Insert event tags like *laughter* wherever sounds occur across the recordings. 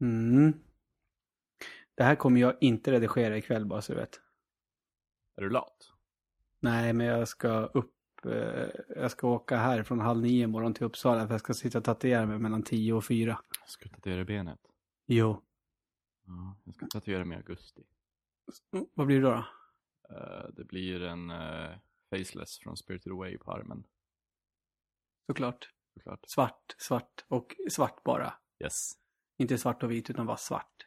Mm. Det här kommer jag inte redigera ikväll bara så du vet. Är du lat? Nej, men jag ska upp. Eh, jag ska åka här från halv nio imorgon till Uppsala för jag ska sitta och tatuera mig mellan tio och fyra. Ska du tatuera benet? Jo. Ja, jag ska tatuera mig i augusti. Mm, Vad blir det då? då? Eh, det blir en eh, faceless från Spirited Away på armen. Såklart. Såklart. Svart, svart och svart bara. Yes. Inte svart och vit utan bara svart.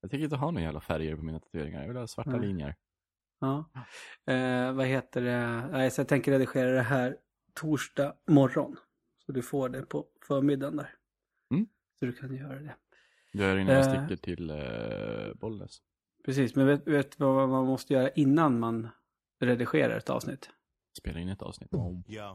Jag tänker inte ha några jävla färger på mina tatueringar. Jag vill ha svarta Nej. linjer. Ja. Eh, vad heter det? Nej, så jag tänker redigera det här torsdag morgon. Så du får det på förmiddagen där. Mm. Så du kan göra det. Gör innan jag Eh. sticker till eh, Bollnäs. Precis, men vet, vet du vad man måste göra innan man redigerar ett avsnitt? Spela in ett avsnitt. Yo.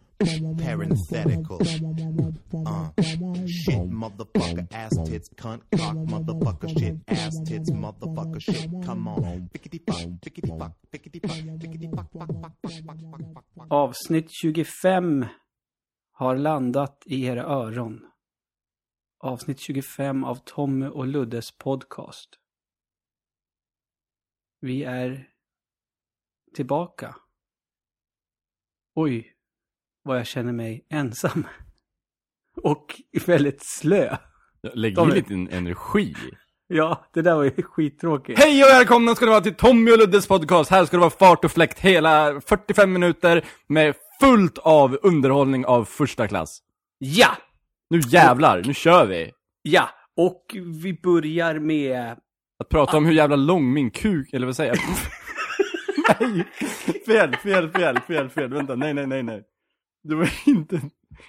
Parenthetical. Uh. Shit, motherfucker, ass tits, cunt, cock, motherfucker, shit, ass tits, motherfucker, shit. Come on. Pickety fuck, pickety fuck, pickety fuck, pickety fuck, fuck, fuck, fuck, fuck, fuck, fuck, fuck. Avsnitt 25 har landat i era öron. Avsnitt 25 av Tommy och Luddes podcast. Vi är tillbaka. Oj, vad jag känner mig ensam. *laughs* Och väldigt slö. Lägg i lite energi. Ja, det där var ju skittråkigt. Hej och välkomna ska det vara till Tommy och Luddes podcast. Här ska det vara fart och fläkt hela 45 minuter med fullt av underhållning av första klass. Ja! Nu jävlar, nu kör vi! Ja! Och vi börjar med... Att prata om hur jävla lång min kuk, eller vad säger jag? *laughs* nej! Fel, fel, fel, fel, fel. Vänta, nej, nej, nej, nej. Det var *laughs* inte...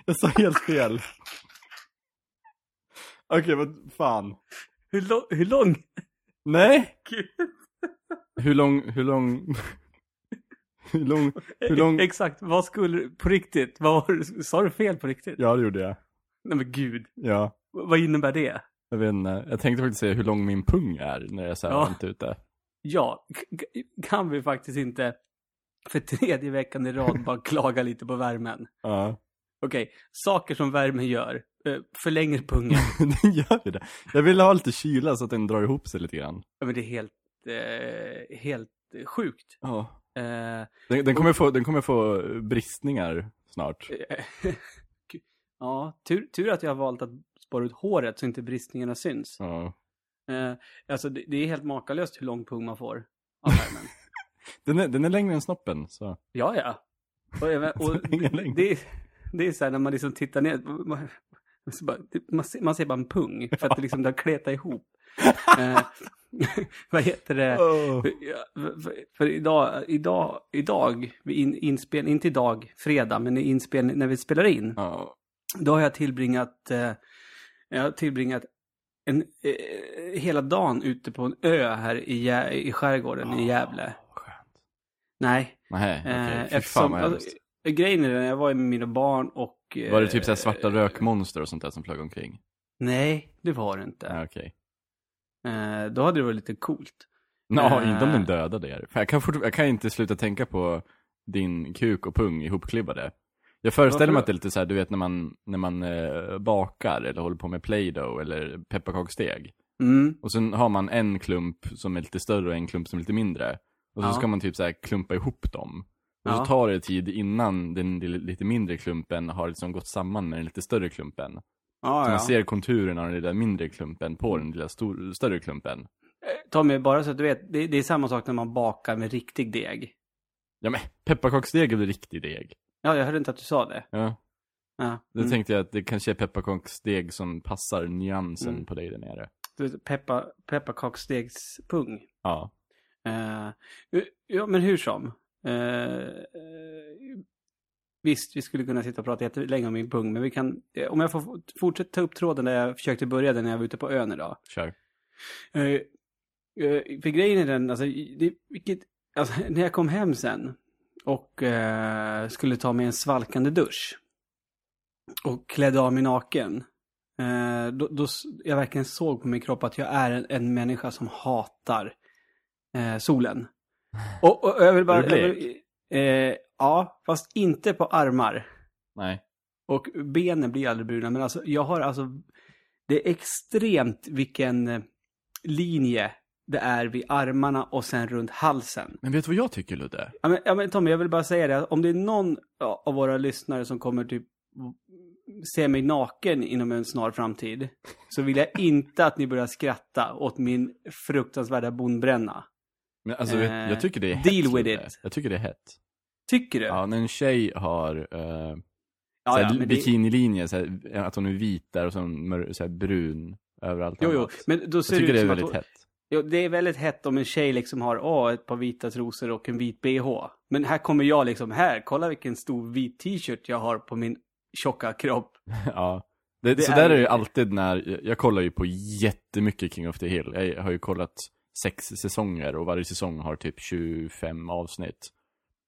Jag sa helt fel. Okej, vad fan. Hur, lång- hur lång? Nej! Gud. Hur lång, hur lång... Hur lång, hur lång... Exakt, vad skulle På riktigt? Vad var Sa du fel på riktigt? Ja, det gjorde jag. Nej men gud. Ja. V- Vad innebär det? Jag vet inte. Jag tänkte faktiskt säga hur lång min pung är när jag Ja. inte ute. Ja, k- k- kan vi faktiskt inte för tredje veckan i rad bara klaga lite på värmen? Ja. Okej, saker som värmen gör. Eh, förlänger pungen. *laughs* den gör ju det. Jag vill ha lite kyla så att den drar ihop sig lite grann. Ja, men det är helt, eh, helt eh, sjukt. Ja. Eh, Den, den, kommer få, den kommer få bristningar snart. eh, *laughs* ja, tur, tur att jag har valt att spara ut håret så inte bristningarna syns. Ja. Eh, alltså det, det är helt makalöst hur lång pung man får av värmen. *laughs* Den, är, den är längre än snoppen, så. Ja, ja. Och, *laughs* och det, det är så här när man liksom tittar ner. Man, ser, man ser bara en pung för att det liksom det har kletat ihop. *laughs* eh, *laughs* vad heter det? Oh. Ja, för, för idag, idag, idag, in, inspel, inte idag, fredag, men i inspelning, när vi spelar in, Ja. då har jag tillbringat, eh, jag har tillbringat en, eh, hela dagen ute på en ö här i, i skärgården i Gävle. Nej, Nej, okej. Eh, Fy fan eftersom, vad alltså, grejen är den, jag var med mina barn och... eh, Var det typ såhär svarta rökmonster och sånt där som flög omkring? Nej, det var det inte. Ja, okej. Eh, då hade det varit lite coolt. Eh. inte om den dödade er. Jag kan, fort, jag kan inte sluta tänka på din kuk och pung ihopklibbade. Jag föreställer mig att det är lite så här, du vet när man, när man eh, bakar eller håller på med Play-Doh eller pepparkaksdeg. Mm. Och sen har man en klump som är lite större och en klump som är lite mindre. Och så Ja. ska man typ så här klumpa ihop dem. Och Ja. så tar det tid innan den li- lite mindre klumpen har liksom gått samman med den lite större klumpen. Ja, Så ja. man ser konturen av den lilla mindre klumpen på den lilla stor, större klumpen. Eh, Tommy, bara så att du vet, det, det är samma sak när man bakar med riktig deg. Ja men, pepparkaksdeg är väl riktig deg? Ja, jag hörde inte att du sa det. Ja. Ja. Då Mm. tänkte jag att det kanske är pepparkaksdeg som passar nyansen Mm. på dig där nere. Peppa, pepparkaksdegspung. Ja. Eh, ja, men hur som. Eh, visst, vi skulle kunna sitta och prata jättelänge om min pung, men vi kan, om jag får fortsätta ta upp tråden där jag försökte börja den när jag var ute på ön idag. Kör. Eh, för grejen är den, alltså, det, vilket, alltså, *laughs* när jag kom hem sen och skulle ta mig en svalkande dusch och klädde av mig naken. då, då jag verkligen såg på min kropp att jag är en, en människa som hatar eh, solen. *laughs* Och, och jag vill bara... Jag vill, eh, ja, fast inte på armar. Nej. Och benen blir aldrig bruna, men alltså jag har alltså... Det är extremt vilken eh, linje det är vid armarna och sen runt halsen. Men vet du vad jag tycker Ludde? Ja men, ja, men Tommy, jag vill bara säga det. att Om det är någon av våra lyssnare som kommer typ se mig naken inom en snar framtid. Så vill jag inte att ni börjar skratta åt min fruktansvärda bondbränna. Men alltså, Eh, jag tycker det är hett. deal with it. Jag tycker det är hett. Tycker du? Ja, när en tjej har uh, Ja, ja, det- bikinilinje, såhär, att hon är vit där och sen såhär, brun överallt Jo, jo, men då Jag ser det tycker ut det är väldigt hon- hett. Jo, det är väldigt hett om en tjej liksom har åh, ett par vita trosor och en vit bh. Men här kommer jag liksom, här, kolla vilken stor vit t-shirt jag har på min tjocka kropp. *laughs* ja. Det, Det så är där är ju- det alltid när, jag, jag kollar ju på jättemycket King of the Hill. Jag har ju kollat sex säsonger och varje säsong har typ 25 avsnitt.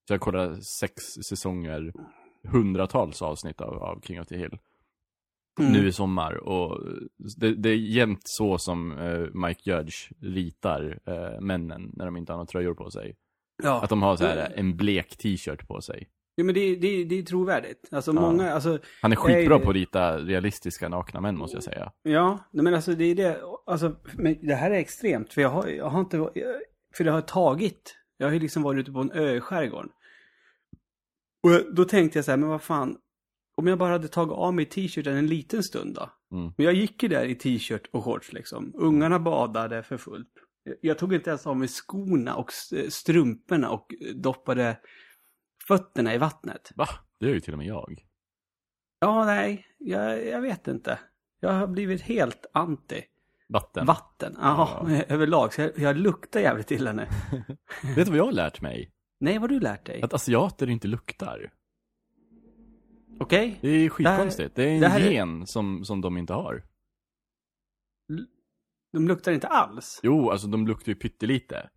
Så jag kollar sex säsonger, hundratals avsnitt av, av King of the Hill. Mm. nu i sommar. Och det, det är jämt så som eh, Mike Judge ritar eh, männen när de inte har några tröjor på sig. Ja. Att de har så här en blek t-shirt på sig. Jo, men det, det, det är trovärdigt. Alltså Ja. många, alltså, Han är skitbra Nej, på att rita realistiska nakna män måste jag säga. ja, men alltså det är det, alltså, men det här är extremt, för jag har, jag har inte, för det har tagit, jag har ju liksom varit ute på en ö i skärgården. Och då tänkte jag så här, men vad fan, om jag bara hade tagit av mig t-shirten en liten stund då? Mm. Men jag gick ju där i t-shirt och shorts liksom. Ungarna badade för fullt. Jag- tog inte ens av mig skorna och s- strumporna och doppade fötterna i vattnet. Va? Det är ju till och med jag. Ja, nej, jag, jag vet inte. Jag har blivit helt anti Vatten. vatten. Ja, *laughs* överlag. Så jag, jag luktar jävligt illa nu. *laughs* Vet du vad jag har lärt mig? Nej, vad har du lärt dig? Att asiater inte luktar. Okej? Det är skitkonstigt. Det är en det här är- gen som, som de inte har. De luktar inte alls. Jo, alltså de luktar ju pyttelite.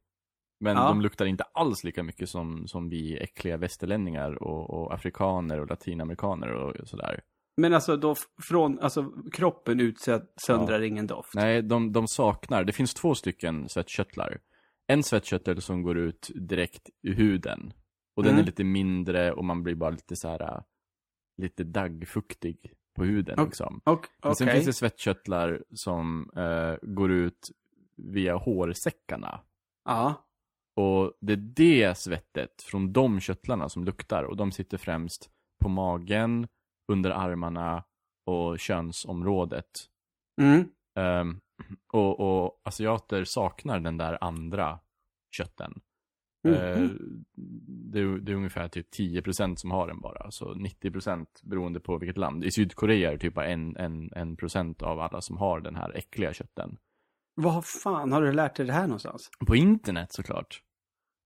Men Ja. de luktar inte alls lika mycket som, som vi äckliga västerlänningar och, och afrikaner och latinamerikaner och sådär. Men alltså då från, alltså kroppen utsöndrar ingen doft. Nej, de, de saknar, det finns två stycken svettkörtlar. En svettkörtel som går ut direkt ur huden. Och den Mm. är lite mindre och man blir bara lite så här äh, lite daggfuktig på huden Och- liksom. Och, Men sen finns det svettkörtlar som eh, går ut via hårsäckarna. Ja. Och det är det svettet från de körtlarna som luktar. Och de sitter främst på magen, under armarna och könsområdet. Mm. Ehm, och, och asiater saknar den där andra kötten. Mhm. Eh, det, är, det är ungefär typ 10% som har den bara. Så 90% beroende på vilket land. I Sydkorea är det typ bara en, en, en procent av alla som har den här äckliga kötten. Vad fan har du lärt dig det här någonstans? På internet såklart.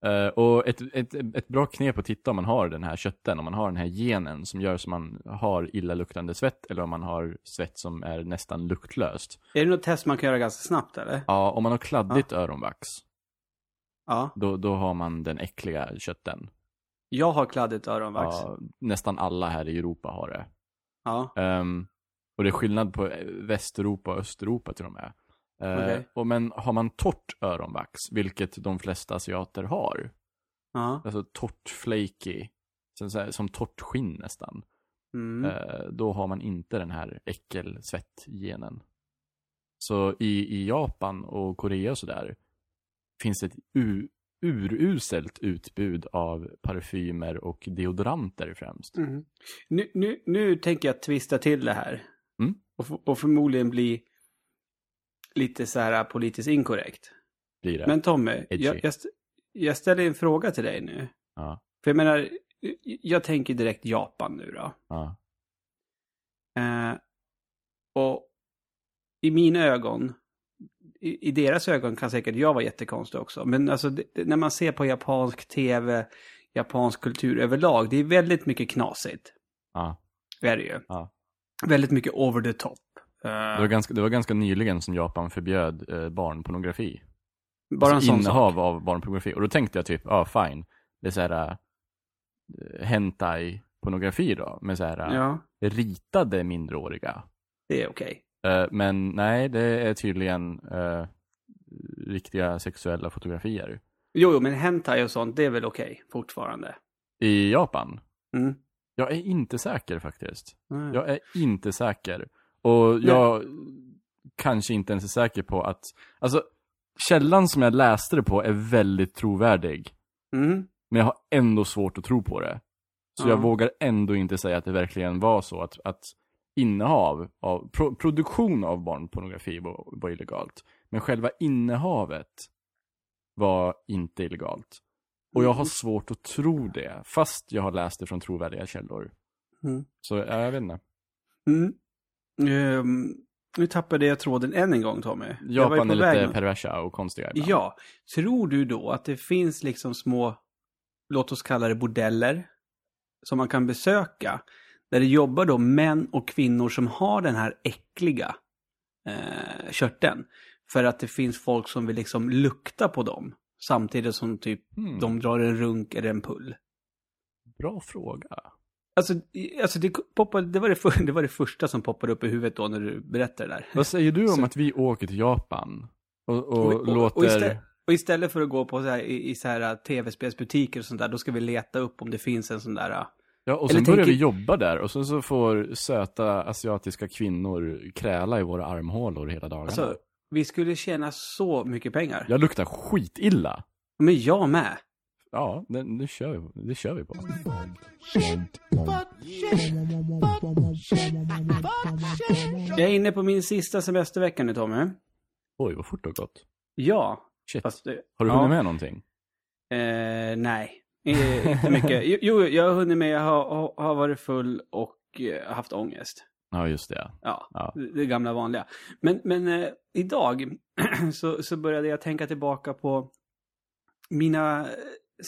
Eh, och ett, ett, ett bra knep att titta om man har den här kötten, om man har den här genen som gör så man har illaluktande svett eller om man har svett som är nästan luktlöst. Är det något test man kan göra ganska snabbt eller? Ja, om man har kladdigt öronvax, Ja. då, då har man den äckliga kötten. Jag har kladdigt öronvax. Ja, nästan alla här i Europa har det. Ja. Ehm, och det är skillnad på Västeuropa och Östeuropa till och med. Eh, Okej. och men har man torrt öronvax, vilket de flesta asiater har, Ja. alltså torrt flaky, här, som torrt skinn nästan, Mm. eh, då har man inte den här äckelsvettgenen. Så i, i Japan och Korea och sådär finns det ett u, uruselt utbud av parfymer och deodoranter främst. Mm. Nu, nu, nu tänker jag twista till det här. Mm. Och, och förmodligen bli lite så här politiskt inkorrekt. Blir det. Men Tommy, jag, jag, st- jag ställer en fråga till dig nu. Ja, För jag menar, jag tänker direkt Japan nu då. ja, Eh, och i mina ögon, i, i deras ögon kan säkert jag vara jättekonstig också. Men alltså det, det, när man ser på japansk tv, japansk kultur överlag, det är väldigt mycket knasigt. ja. Är det ju. Ja. Väldigt mycket over the top. Eh, Det, var ganska, det var ganska nyligen som Japan förbjöd eh, barnpornografi. bara en alltså sån innehav sak. av barnpornografi. Och då tänkte jag typ, ja ah, fine. Det är så här uh, hentai-pornografi då. Med så här eh, Ja, ritade minderåriga. det är okej. Eh, men nej, det är tydligen eh, riktiga sexuella fotografier. Jo, jo, men hentai och sånt, det är väl okej fortfarande? I Japan? Mm. Jag är inte säker faktiskt. Nej. Jag är inte säker. Och jag kanske inte ens är säker på att, alltså källan som jag läste det på är väldigt trovärdig. Mm. Men jag har ändå svårt att tro på det. Så Ja. jag vågar ändå inte säga att det verkligen var så att, att innehav av, pro, produktion av barnpornografi var, var illegalt. Men själva innehavet var inte illegalt. Och jag har svårt att tro det, fast jag har läst det från trovärdiga källor. Mm. Så ja, jag vet inte. Mm. Ehm, nu tappade jag tråden än en gång, Tommy. Japan är lite perversa och konstiga ibland. Ja. Tror du då att det finns liksom små, låt oss kalla det bordeller, som man kan besöka, där det jobbar då män och kvinnor som har den här äckliga eh, körteln. För att det finns folk som vill liksom lukta på dem. Samtidigt som typ Hmm, de drar en runk eller en pull. Bra fråga. Alltså, alltså det, poppade, det, var det, för, *laughs* det var det första som poppade upp i huvudet då när du berättade det där. Vad säger du om Så- att vi åker till Japan? Och, och, Och- och- låter... och istället- Och istället för att gå på så här, i, i så här äh, tv-spelsbutiker och sånt där, då ska vi leta upp om det finns en sån där... äh, Ja, och sen börjar tänker- vi jobba där och så, så får söta asiatiska kvinnor kräla i våra armhålor hela dagarna. Alltså, vi skulle tjäna så mycket pengar. Jag luktar skitilla. Men jag med. Ja, det, det, kör, vi, det kör vi på. Jag är inne på min sista semestervecka nu, Tommy. Oj, vad fort det har gått. Ja, Shit. fast... Har du ja, hunnit med någonting? Eh, nej, Eh, inte mycket. Jo, jag har hunnit med, jag har, har- varit full och eh, haft ångest. Ja, just det. Ja, Ja. det det gamla vanliga. Men, men eh, idag *clears throat* så, så började jag tänka tillbaka på mina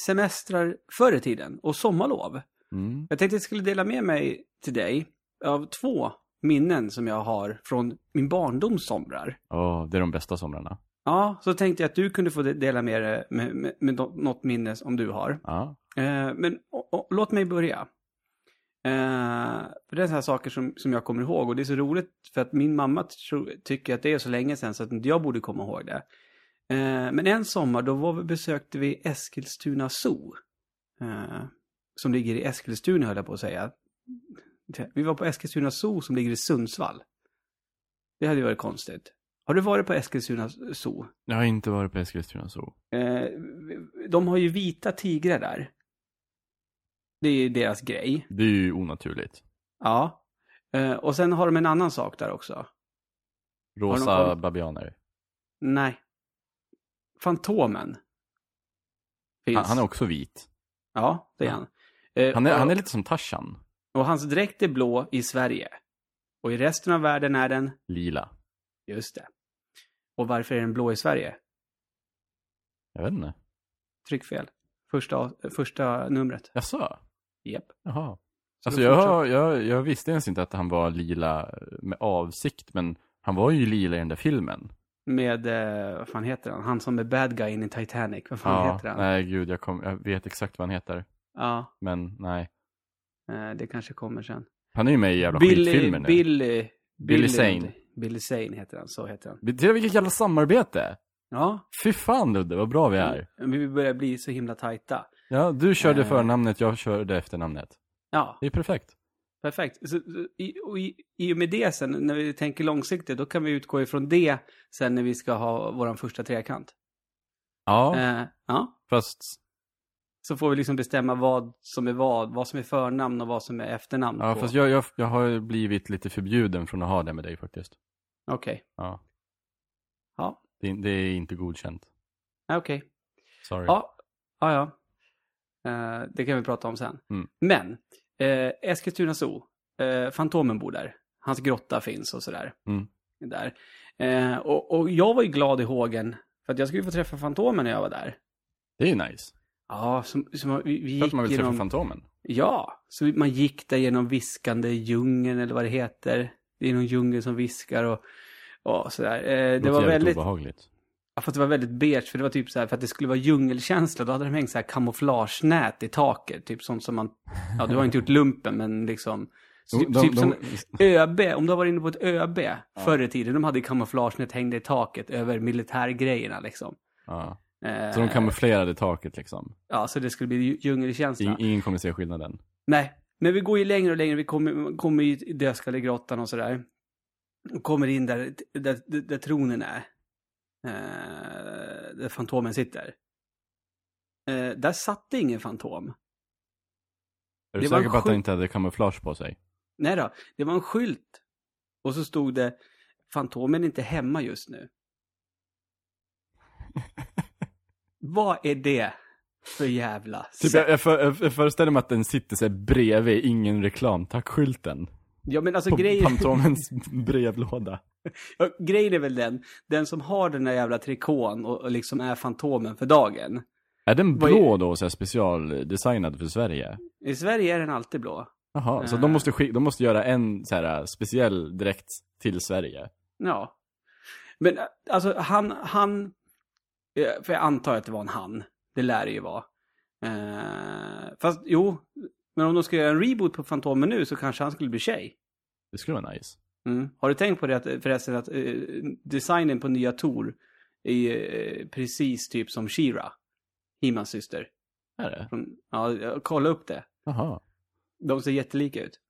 semestrar förr i tiden och sommarlov. Mm. Jag tänkte jag skulle dela med mig till dig av två minnen som jag har från min barndoms somrar. Åh, det är de bästa somrarna. Ja, så tänkte jag att du kunde få de- dela med dig med, med, med nå- något minne om du har. Ja. Eh, men och, och, låt mig börja. Eh, för det är sådana saker som, som jag kommer ihåg och det är så roligt för att min mamma tro, tycker att det är så länge sedan så att jag borde komma ihåg det. Eh, men en sommar då var vi, besökte vi Eskilstuna Zoo. Eh, som ligger i Eskilstuna höll jag på att säga. Vi var på Eskilstuna Zoo som ligger i Sundsvall. Det hade ju varit konstigt. Har du varit på Eskilstuna Zoo? Jag har inte varit på Eskilstuna Zoo. Eh, de har ju vita tigrar där. Det är ju deras grej. Det är ju onaturligt. Ja. Och sen har de en annan sak där också. Rosa babianer. Nej. Fantomen. Finns. Han, han är också vit. Ja, det är han. Eh, Han är, och, han är lite som Tarzan. och hans dräkt är blå i Sverige. Och i resten av världen är den, Lila. just det. Och varför är den blå i Sverige? Jag vet inte. Tryckfel. Första, första numret. Jaså? Japp. Jaha. Så Alltså då jag, fortsätter- har- jag, jag visste ens inte att han var lila med avsikt, men han var ju lila i den där filmen. Med, eh, vad fan heter han? Han som är bad guy in i Titanic. Vad fan Ja, heter han? nej gud, jag, kom, jag vet exakt vad han heter. Ja, Men nej. eh, det kanske kommer sen. Han är ju med i jävla Billy, skitfilmer nu. Billy, Billy Zane. Billy Zane heter han, så heter han. Det är vilket jävla samarbete! Ja, Fy fan Ludde, vad bra vi är. vi börjar bli så himla tajta. Ja, du körde Eh. förnamnet, jag körde efternamnet. Ja, Det är perfekt. Perfekt. Så, i, och i, I och med det sen, när vi tänker långsiktigt, då kan vi utgå ifrån det sen när vi ska ha vår första trekant. Ja, Eh, ja, fast så får vi liksom bestämma vad som är vad, vad som är förnamn och vad som är efternamn. Ja, på- fast jag, jag, jag har blivit lite förbjuden från att ha det med dig faktiskt. Okej. Ja. Ja, Det, det är inte godkänt. Okej. Sorry. Ja, ja, ja. Eh, det kan vi prata om sen. Mm. Men, eh, Eskilstuna Zoo. Eh, Fantomen bor där. Hans grotta finns och sådär. Mm. Där. Eh, och, och jag var ju glad i hågen. För att jag skulle få träffa Fantomen när jag var där. Det är ju nice. Ja, som, som vi, vi För att gick man vill träffa genom... Fantomen. Ja, så man gick där genom viskande djungeln eller vad det heter. Det är någon djungel som viskar och, och sådär. Eh, det Låter var väldigt... obehagligt. Ja, fast det var väldigt beige, för det var typ så här, för att det skulle vara djungelkänsla, då hade de hängt så här kamouflagenät i taket, typ sånt som man, ja du har inte gjort lumpen, men liksom, Så De, typ, de, typ de, som ÖB, om du har varit inne på ett ÖB förr i tiden, de hade kamouflagenät hängde i taket över militärgrejerna liksom. ja. Eh, Så de kamouflerade taket liksom. Ja, så det skulle bli dj- djungelkänsla. In, ingen kommer se skillnaden. Nej, men vi går ju längre och längre. Vi kommer, kommer i Dödskallegrottan och sådär. Och kommer in där, där, där tronen är. Eh, där Fantomen sitter. Eh, där satt det ingen Fantom. Är du Det säker på att han inte hade kamouflage på sig? Nej då, det var en skylt. Och så stod det Fantomen är inte hemma just nu. *laughs* Vad är det för jävla Typ, jag, jag, för, jag, föreställer mig att den sitter här bredvid ingen reklam, tack-skylten. Ja men alltså På grejen... Fantomens *laughs* brevlåda. Ja, grejen är väl den, den som har den där jävla trikån och, och liksom är Fantomen för dagen. Är den Vad är- blå då, så här specialdesignad för Sverige? I Sverige är den alltid blå. Jaha, så Eh. de måste, skick, de måste göra en så här speciell direkt till Sverige? Ja. Men äh, alltså han, han, eh, för jag antar att det var en han. Det lär det ju vara. Eh, fast jo, men om de ska göra en reboot på Fantomen nu så kanske han skulle bli tjej. Det skulle vara nice. Mm. Har du tänkt på det att, förresten att eh, designen på nya Tor är eh, precis typ som Shira, Himans syster. Är det? Från, ja, kolla upp det. Jaha. De ser jättelika ut.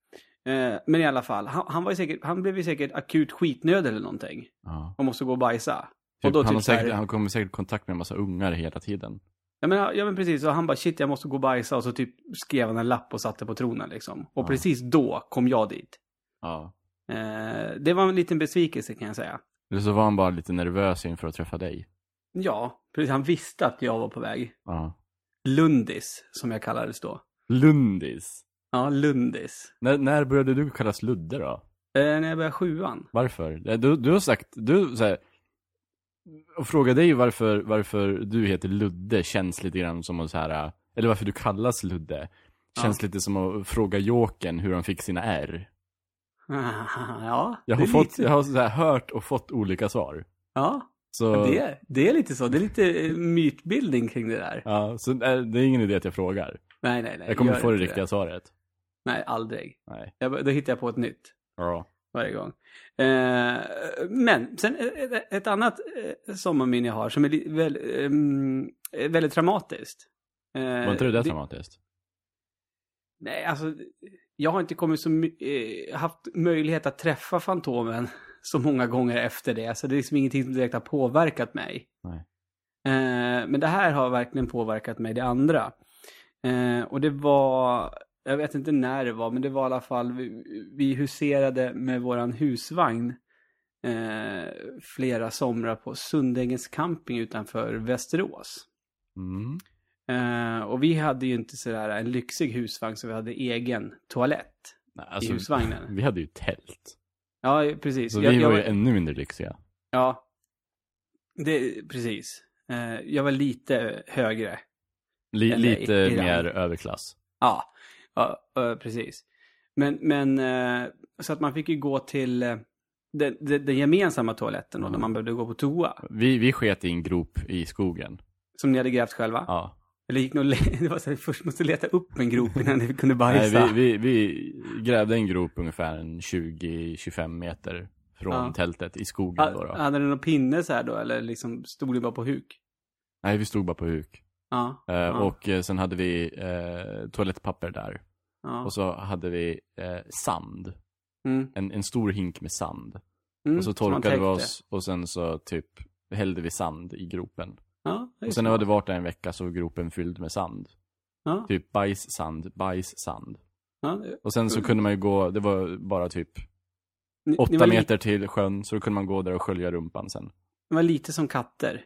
Eh, men i alla fall, han, han, var ju säkert, han blev ju säkert akut skitnöd eller någonting. Ja. Och måste gå och bajsa. Typ, och då han, typ så här- säkert, han kommer säkert i kontakt med en massa ungar hela tiden. Ja men, ja men precis, och han bara shit jag måste gå och bajsa och så typ skrev han en lapp och satte på tronen liksom. Och Ja. precis då kom jag dit. Ja. Eh, det var en liten besvikelse kan jag säga. Eller så var han bara lite nervös inför att träffa dig. Ja, precis. Han visste att jag var på väg. Ja. Lundis, som jag kallades då. Lundis. Ja, Lundis. När, när började du kallas Ludde då? Eh, när jag började sjuan. Varför? Eh, Du, du har sagt, du så här, och fråga dig varför, varför du heter Ludde känns lite grann som att så här, eller varför du kallas Ludde. Känns lite som att fråga Jokern hur han fick sina R. *laughs* ja, Jag det har, fått, lite- jag har så här hört och fått olika svar. Ja, Så, det, är, det är lite så. Det är lite eh, mytbildning kring det där. ja, så eh, det är ingen idé att jag frågar. Nej, nej, nej. Jag kommer få det riktiga svaret. Nej, aldrig. Nej. Jag, då hittar jag på ett nytt. Ja. Varje gång. Eh, men sen ett, ett annat eh, sommarminne jag har som är li- väl, ehm, är väldigt traumatiskt. Eh, Var inte det där dramatiskt? Nej, alltså jag har inte kommit så eh, haft möjlighet att träffa Fantomen *laughs* så många gånger efter det. Så det är liksom ingenting som direkt har påverkat mig. Nej. Eh, men det här har verkligen påverkat mig, det andra. Eh, och det var, jag vet inte när det var, men det var i alla fall, vi, vi huserade med våran husvagn eh, flera somrar på Sundängens camping utanför Västerås. Mm. Eh, och vi hade ju inte sådär en lyxig husvagn så vi hade egen toalett Nej, i husvagnen. Alltså, *laughs* Vi hade ju tält. Ja, precis. Så Jag- vi var ju ännu mindre lyxiga. Ja, det, precis. Eh, jag var lite högre. I- lite i mer överklass. Ja, ja precis. Men, men eh, så att man fick ju gå till eh, den, den, den gemensamma toaletten då, Mm. när man behövde gå på toa. Vi, vi sket i en grop i skogen. Som ni hade grävt själva. Ja. Eller gick nog, *laughs* det var så här, först måste leta upp en grop innan ni kunde Nej, bajsa. vi, vi, vi grävde en grop ungefär en 20-25 meter från Ja. tältet i skogen då, då. Hade ni någon pinne så här då, eller liksom stod det bara på huk? Nej, vi stod bara på huk. Ja. Eh, ja, Och eh, sen hade vi eh, toalettpapper där. ja. Och så hade vi eh, sand. Mm, En, en stor hink med sand. mm, och så torkade vi oss och sen så typ hällde vi sand i gropen. Ja, det Och sen så. hade det varit där en vecka så var gropen fylld med sand. Ja, Typ bajssand, bajssand. ja, det- Och sen så kunde man ju gå, det var bara typ ni, ni åtta li- meter till sjön, så då kunde man gå där och skölja rumpan sen. Ni var lite som katter.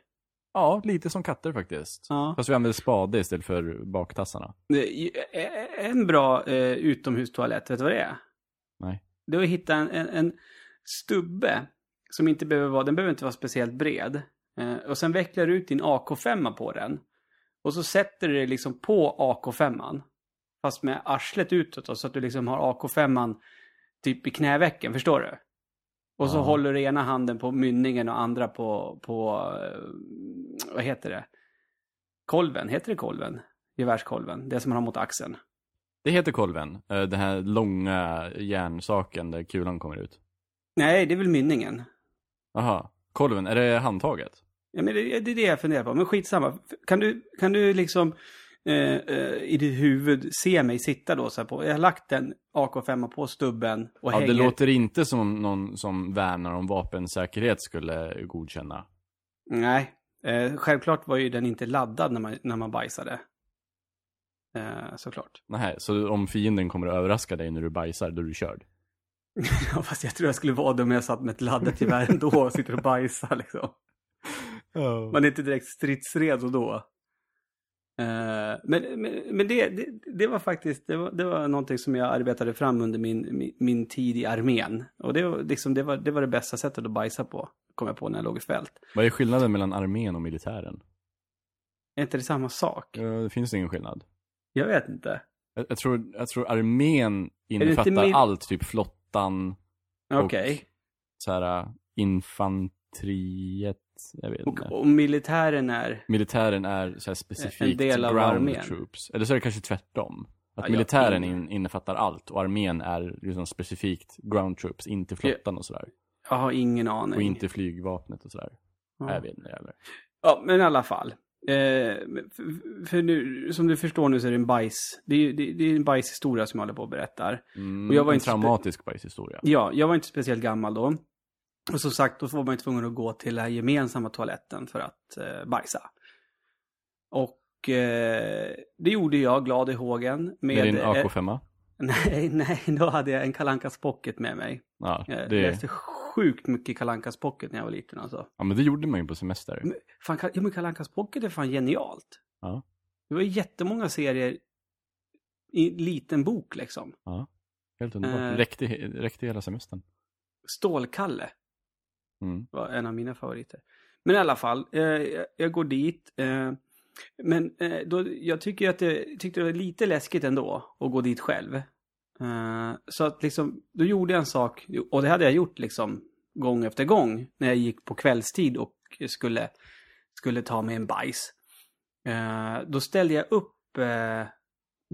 Ja, lite som katter faktiskt. Ja. Fast vi använde spade istället för baktassarna. En bra eh, utomhustoalett, vet du vad det är? Nej. Det är att hitta en, en, en stubbe som inte behöver vara, den behöver inte vara speciellt bred. Eh, och sen vecklar du ut din AK5 på den. Och så sätter du det liksom på AK5. Fast med arslet utåt då, så att du liksom har AK5 typ i knävecken, förstår du? Och så Ja. håller du ena handen på mynningen och andra på, på eh, vad heter det? Kolven, heter det kolven? Gevärskolven, det som man har mot axeln. Det heter kolven. eh, Den här långa järnsaken där kulan kommer ut. Nej, det är väl mynningen. Aha. Kolven, är det handtaget? Ja, men det, det är det jag funderar på. Men skitsamma. Kan du, kan du liksom eh, eh, i ditt huvud se mig sitta då så här på. Jag har lagt en AK5 på stubben och Ja, hänger. det låter inte som någon som värnar om vapensäkerhet skulle godkänna. Nej. Eh, självklart var ju den inte laddad när man, när man bajsade. Eh, såklart. Nej, så om fienden kommer att överraska dig när du bajsar, då är du körd. *laughs* Ja, fast jag tror jag skulle vara det om jag satt med ett laddat gevär ändå och sitter och bajsar liksom. *laughs* Man är inte direkt stridsredo då. Eh, men men, men det, det, det var faktiskt det var, det var någonting som jag arbetade fram under min, min, min tid i armén. Och det var, liksom, det, var, det var det bästa sättet att bajsa på, kom jag på när jag låg i fält. Vad är skillnaden mellan armén och militären? Är inte det samma sak? Det finns ingen skillnad. Jag vet inte. Jag, jag, tror, jag tror armén innefattar mil- allt, typ flottan, Okej. så här infanteriet. Och, och militären är... Militären är så här specifikt del av ground armén. troops. Eller så är det kanske tvärtom. Att Ja, militären in, innefattar allt och armén är liksom specifikt ground troops, inte flottan och sådär. Jag har ingen aning. Och inte flygvapnet och sådär. Ja. Jag vet inte heller. Ja, men i alla fall. Eh, för, nu, som du förstår nu så är det en bajs. Det är, det, det är en bajshistoria som jag håller på och berättar. Mm, Och jag var en inte traumatisk bajshistoria. Ja, jag var inte speciellt gammal då. Och som sagt, då var man ju tvungen att gå till den här gemensamma toaletten för att eh, bajsa. Och eh, det gjorde jag glad i hågen. Med, Med din eh, AK5? *laughs* nej, nej, då hade jag en Kalankas pocket med mig. Ja, Jag det, läste sjukt mycket Kalankas pocket när jag var liten alltså. ja, men det gjorde man ju på semester. Men, fan, ja, men Kalankas pocket är fan genialt. Ja. Det var ju jättemånga serier i liten bok liksom. Helt underbart. Eh. Räckte, räckte hela semestern. Stålkalle Mm. var en av mina favoriter. Men i alla fall, eh, jag- jag går dit. Eh, men eh, då, jag tycker att det, tyckte det var lite läskigt ändå att gå dit själv. Eh, så att liksom, då gjorde jag en sak, och det hade jag gjort liksom gång efter gång när jag gick på kvällstid och skulle, skulle ta mig en bajs. Eh, då ställde jag upp eh,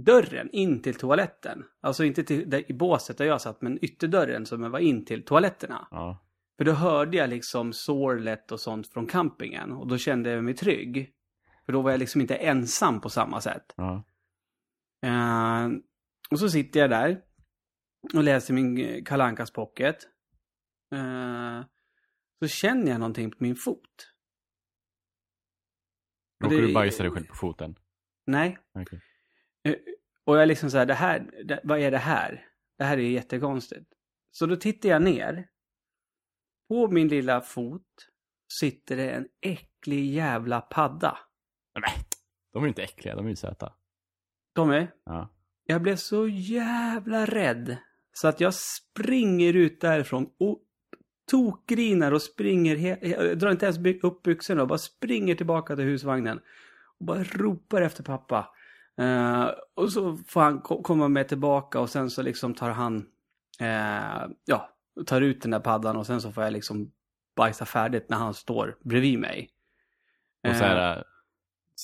dörren in till toaletten. Alltså inte till, där, i båset där jag satt, men ytterdörren som var in till toaletterna. Ja. För då hörde jag liksom sorlet och sånt från campingen och då kände jag mig trygg. För då var jag liksom inte ensam på samma sätt. Ja. Eh, och så sitter jag där och läser min eh, Kalankas pocket. Eh, så känner jag någonting på min fot. Råkar du bajsa dig själv på foten? Nej. Okej. Eh, och jag är liksom så här, det här, det, vad är det här? Det här är jättekonstigt. Så då tittar jag ner. På min lilla fot sitter det en äcklig jävla padda. Nej, de är ju inte äckliga, de är ju söta. Tommy, Ja. jag blev så jävla rädd. Så att jag springer ut därifrån och tokgrinar och springer, jag drar inte ens upp byxorna och bara springer tillbaka till husvagnen. Och bara ropar efter pappa. Eh, och så får han ko- komma med tillbaka och sen så liksom tar han, eh, ja, tar ut den där paddan och sen så får jag liksom bajsa färdigt när han står bredvid mig. Och Eh, så här,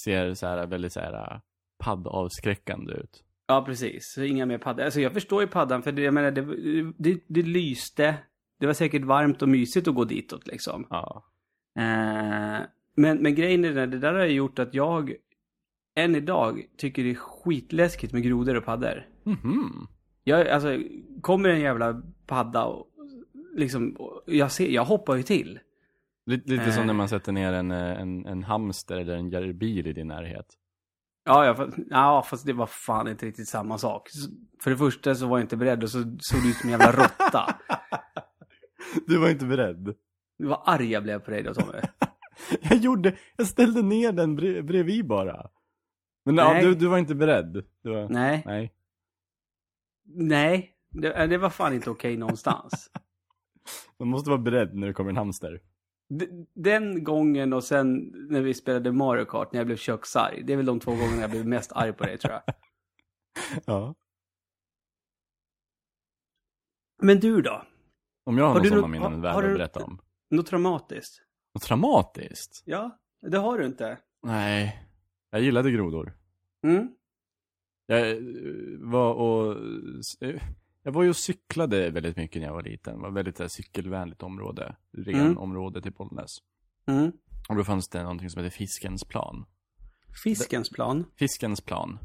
ser så här väldigt så här paddavskräckande ut. Ja, precis. Så inga mer paddor. Alltså jag förstår ju paddan, för det, jag menar, det, det, det lyste. Det var säkert varmt och mysigt att gå ditåt liksom. Ja. Eh, men, men grejen är den, det där har gjort att jag än idag tycker det är skitläskigt med grodor och paddor. Mhm. Jag, alltså, kommer en jävla padda och liksom, jag, ser, jag hoppar ju till. Lite, lite som Eh. när man sätter ner en, eh, en, en hamster eller en järbil i din närhet. Ja, ja, fast, ja, fast det var fan inte riktigt samma sak. För det första så var jag inte beredd och så såg det ut som en jävla råtta. *laughs* Du var inte beredd. Var arg jag blev på dig då Tommy. *laughs* Jag gjorde, jag ställde ner den bre, bredvid bara. Men ja, Nej. du, du var inte beredd. Du var, Nej. Nej. Nej, det, det var fan inte okej någonstans. *laughs* Man måste vara beredd när det kommer en hamster. Den gången och sen när vi spelade Mario Kart när jag blev köksarg. Det är väl de två gångerna jag blev mest arg på dig tror jag. *laughs* Ja. Men du då? Om jag har, Har någon du sådana något- minnen har- värda har att berätta om. Något traumatiskt? Något traumatiskt? Ja, det har du inte. Nej. Jag gillade grodor. Mm? Jag eh, var och... Jag var ju och cyklade väldigt mycket när jag var liten. Det var väldigt här, cykelvänligt område. Ren Mm. område till Bollnäs. Mm. Och då fanns det någonting som heter Fiskens plan. Fiskens plan. Fiskens plan.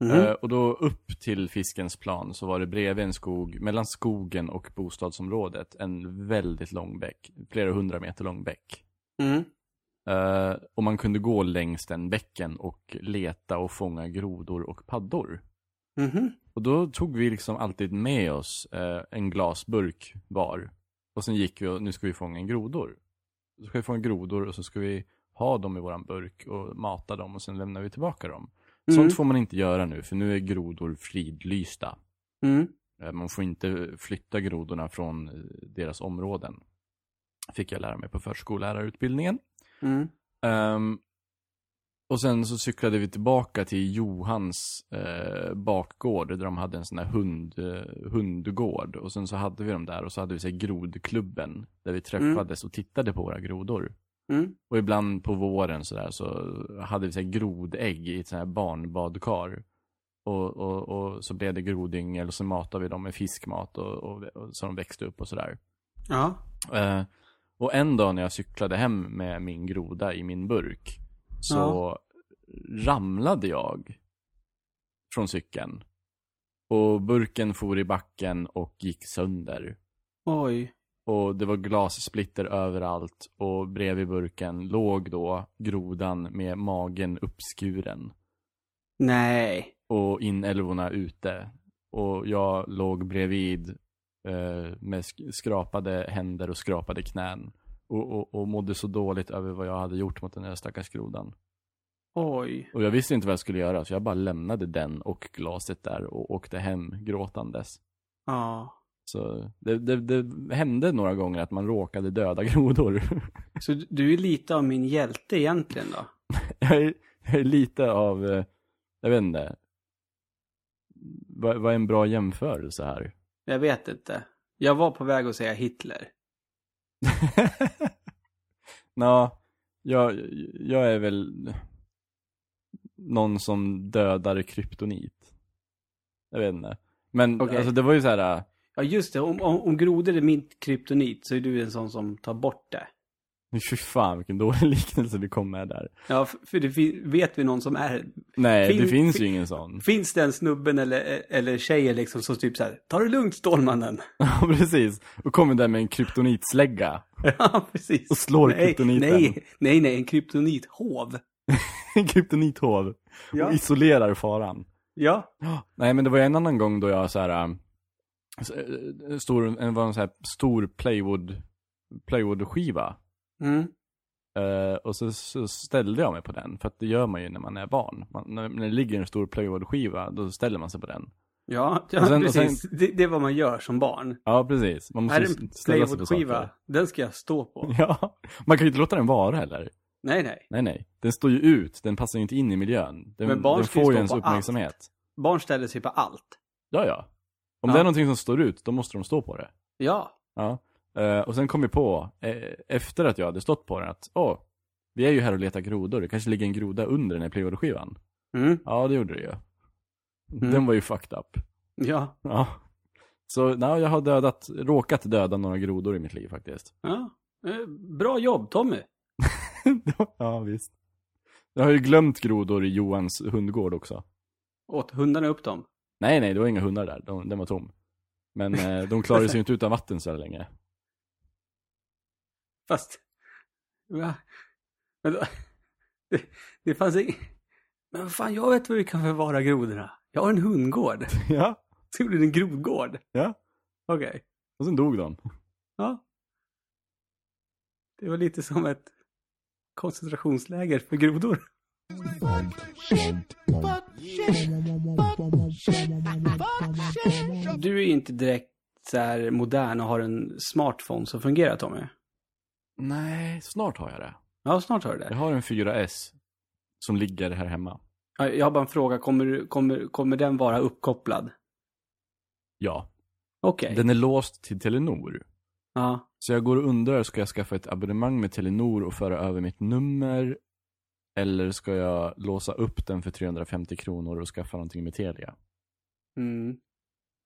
Mhm. Eh, och då upp till Fiskens plan så var det bredvid en skog, mellan skogen och bostadsområdet, en väldigt lång bäck. Flera hundra meter lång bäck. Mm. Eh, och man kunde gå längs den bäcken och leta och fånga grodor och paddor. Mhm. Och då tog vi liksom alltid med oss eh, en glasburk var. Och sen gick vi och nu ska vi fånga en grodor. Så ska vi fånga grodor och så ska vi ha dem i våran burk och mata dem och sen lämnar vi tillbaka dem. Mm. Sånt får man inte göra nu för nu är grodor fridlysta. Mm. Eh, Man får inte flytta grodorna från eh, deras områden. Fick jag lära mig på förskollärarutbildningen. Mm. Ehm, och sen så cyklade vi tillbaka till Johans eh, bakgård där de hade en sån här hund, eh, hundgård. Och sen så hade vi dem där och så hade vi så här, grodklubben där vi träffades och tittade på våra grodor. Mm. Och ibland på våren så där så hade vi så här grodägg i ett sånt här barnbadkar. Och, och, och så blev det grodyngel och så matade vi dem med fiskmat och, och, och så de växte upp och sådär. Ja. Eh, och en dag när jag cyklade hem med min groda i min burk så ramlade jag från cykeln. Och burken for i backen och gick sönder. Oj. Och det var glassplitter överallt och bredvid burken låg då grodan med magen uppskuren. Nej. Och inälvorna ute. Och jag låg bredvid eh, med sk- skrapade händer och skrapade knän. Och, och, och mådde så dåligt över vad jag hade gjort mot den där stackars grodan. Oj. Och jag visste inte vad jag skulle göra så jag bara lämnade den och glaset där och åkte hem gråtandes. Ja. Så det, det, det hände några gånger att man råkade döda *laughs* grodor. Så du- är lite av min hjälte egentligen då? *laughs* jag, är, jag är lite av, eh, jag vet inte. Vad, vad är en bra jämförelse här? Jag vet inte. Jag var på väg att säga Hitler. *laughs* Nå, jag, jag är väl någon som dödar kryptonit. Jag vet inte. Men Okej. alltså det var ju så här. äh, Ja, just det. Om, om, om grodor är mitt kryptonit så är du en sån som tar bort det. Fy fan vilken dålig *laughs* liknelse du kom med där. Ja, för det vet vi någon som är... Nej, Fin- det finns fin- ju ingen sån. Finns det en snubben eller, eller tjejer liksom som typ så här, ta det lugnt Stålmannen. *laughs* Ja, precis. Och kommer där med en kryptonitslägga. *laughs* ja, precis. Och slår nej, kryptoniten. Nej, nej, nej, en kryptonithov. En kryptonithov. Ja. Och isolerar faran. Ja. Nej, men det var en annan gång då jag så här. äh, äh, Stor, det var en så här stor playwood, playwood-skiva. Mm. Eh, och så, så ställde jag mig på den, för att det gör man ju när man är barn. Man, när, när det ligger en stor playwood-skiva, då ställer man sig på den. Ja, ja sen- precis. Det, det är vad man gör som barn. Ja, precis. Man måste Här är en playwood-skiva. Den ska jag stå på. *laughs* Ja, man kan ju inte låta den vara heller. Nej, nej. Nej, nej. Den står ju ut, den passar ju inte in i miljön. Den, Men barn den får ju ens uppmärksamhet. Barn ställer sig på allt. Ja, ja. Om Ja. det är någonting som står ut, då måste de stå på det. Ja. Ja. Eh, och sen kom vi på, eh, efter att jag hade stått på den, att åh, vi är ju här och letar grodor. Det kanske ligger en groda under den här plywoodskivan. Mm. Ja, det gjorde det ju. Mm. Den var ju fucked up. Ja. Ja. Så nej, jag har dödat, råkat döda några grodor i mitt liv faktiskt. ja. Eh, Bra jobb, Tommy. *laughs* ja, visst. Jag har ju glömt grodor i Johans hundgård också. Åt hundarna upp dem. Nej, nej, det var inga hundar där. De, den var tom. Men eh, de klarade sig inte utan vatten så länge. Fast... Va? Men då, det, det fanns inget... Men vad fan, jag vet var vi kan förvara grodorna. Jag har en hundgård. *laughs* ja, Så gjorde en grodgård. ja. Okej. Och sen dog de. Ja. Det var lite som ett koncentrationsläger för grodor. Du är inte direkt så här modern och har en smartphone som fungerar Tommy. Nej, snart har jag det. Ja, snart har du Jag det. har en 4S som ligger här hemma. Ja, Jag har bara en fråga, kommer, kommer, kommer den vara uppkopplad? Ja. Okej. Den är låst till Telenor. Ja. Så jag går och undrar, ska jag skaffa ett abonnemang med Telenor och föra över mitt nummer? Eller ska jag låsa upp den för 350 kronor och skaffa någonting med Telia? Mm.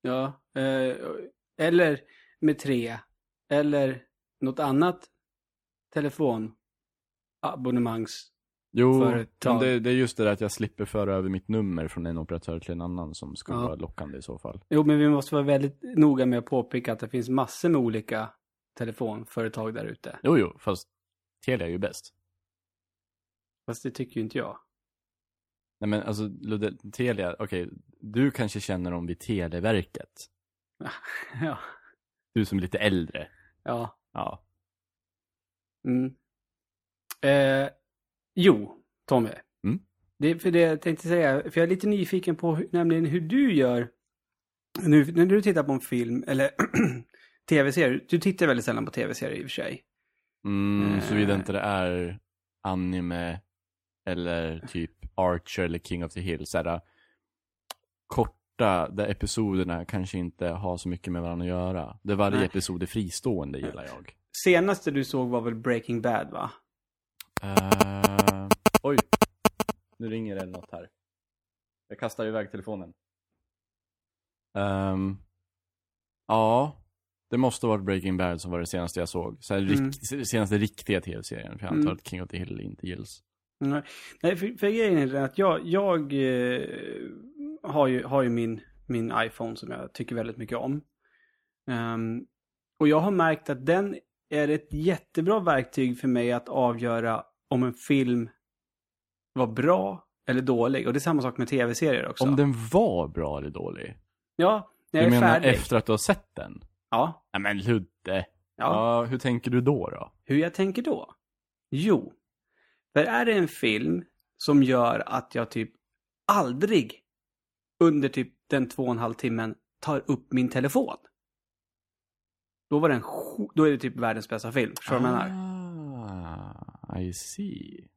Ja, eh, eller med tre. Eller något annat telefonabonnemangs. Jo, men det, det är just det där att jag slipper föra över mitt nummer från en operatör till en annan som skulle Ja. vara lockande i så fall. Jo, men vi måste vara väldigt noga med att påpeka att det finns massor med olika telefonföretag där ute. Jo, jo, fast Telia är ju bäst. Fast det tycker ju inte jag. Nej men alltså, Ludde, Telia, okej, du kanske känner dem vid Televerket. *laughs* ja. Du som är lite äldre. Ja. Ja. Mm. Eh, jo, Tommy. Mm. Det för det jag tänkte säga, för jag är lite nyfiken på hur, nämligen hur du gör nu, när du tittar på en film eller *clears throat* tv-serie. Du tittar väldigt sällan på tv-serier i och för sig. Mm, Eh. såvida inte det är anime eller typ Archer eller King of the Hill. Såhär, korta, där episoderna kanske inte har så mycket med varandra att göra. Där varje Nej. episod är fristående gillar jag. Senaste du såg var väl Breaking Bad va? Eh, oj, nu ringer det något här. Jag kastar iväg telefonen. Ehm, ja, det måste ha varit Breaking Bad som var det senaste jag såg. Så här, Mm. senaste riktiga tv-serien. För jag antar Mm. att King of the Hill inte gills. Nej, Nej, för, för grejen är att jag, jag eh, har ju, har ju min, min iPhone som jag tycker väldigt mycket om. Ehm, och jag har märkt att den är ett jättebra verktyg för mig att avgöra om en film var bra eller dålig. Och det är samma sak med tv-serier också. Om den var bra eller dålig? Ja, när Du jag är menar färdig. efter att du har sett den? Ja, Nej men Ludde. ja. Ja. hur tänker du då då? Hur jag tänker då? Jo, för är det en film som gör att jag typ aldrig under typ den två och en halv timmen tar upp min telefon. Då var den då är det typ världens bästa film. Förstår du vad jag menar? Ah, I see.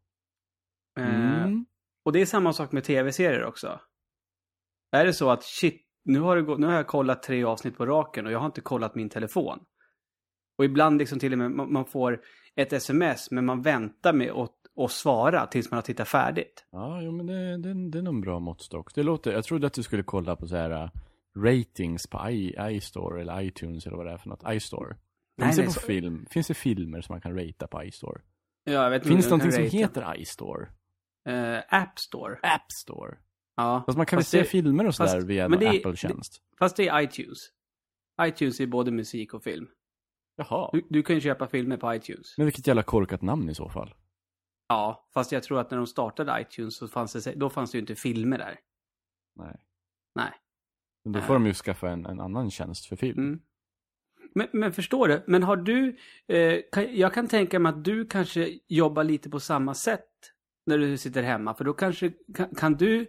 Eh, Mm. och det är samma sak med tv-serier också. Är det så att shit, nu har, det gått, nu har jag kollat tre avsnitt på raken och jag har inte kollat min telefon. Och ibland liksom till och med man, man får ett sms men man väntar med att, att svara tills man har tittat färdigt. Ja, jo, men det, det, det är nog en bra måttstock. Det låter, jag trodde att du skulle kolla på så här ratings på i, iStore eller iTunes eller vad det är för något. iStore. Nej, Finns det på så- film? Finns det filmer som man kan ratea på iStore? Ja, jag vet Finns det någonting som heter iStore? Eh, App Store. App Store? Ja. Fast man kan väl Fast se det- filmer och sådär via det- Apple-tjänst? Fast det är iTunes. iTunes är både musik och film. Jaha. Du, du kan ju köpa filmer på iTunes. Men vilket jävla korkat namn i så fall. Ja, fast jag tror att när de startade iTunes så fanns det, då fanns det ju inte filmer där. Nej. Nej. Men då Nej. får de ju skaffa en, en annan tjänst för film. Mm. Men, men förstår du? Men har du... Eh, kan, jag kan tänka mig att du kanske jobbar lite på samma sätt när du sitter hemma. För då kanske kan, kan du...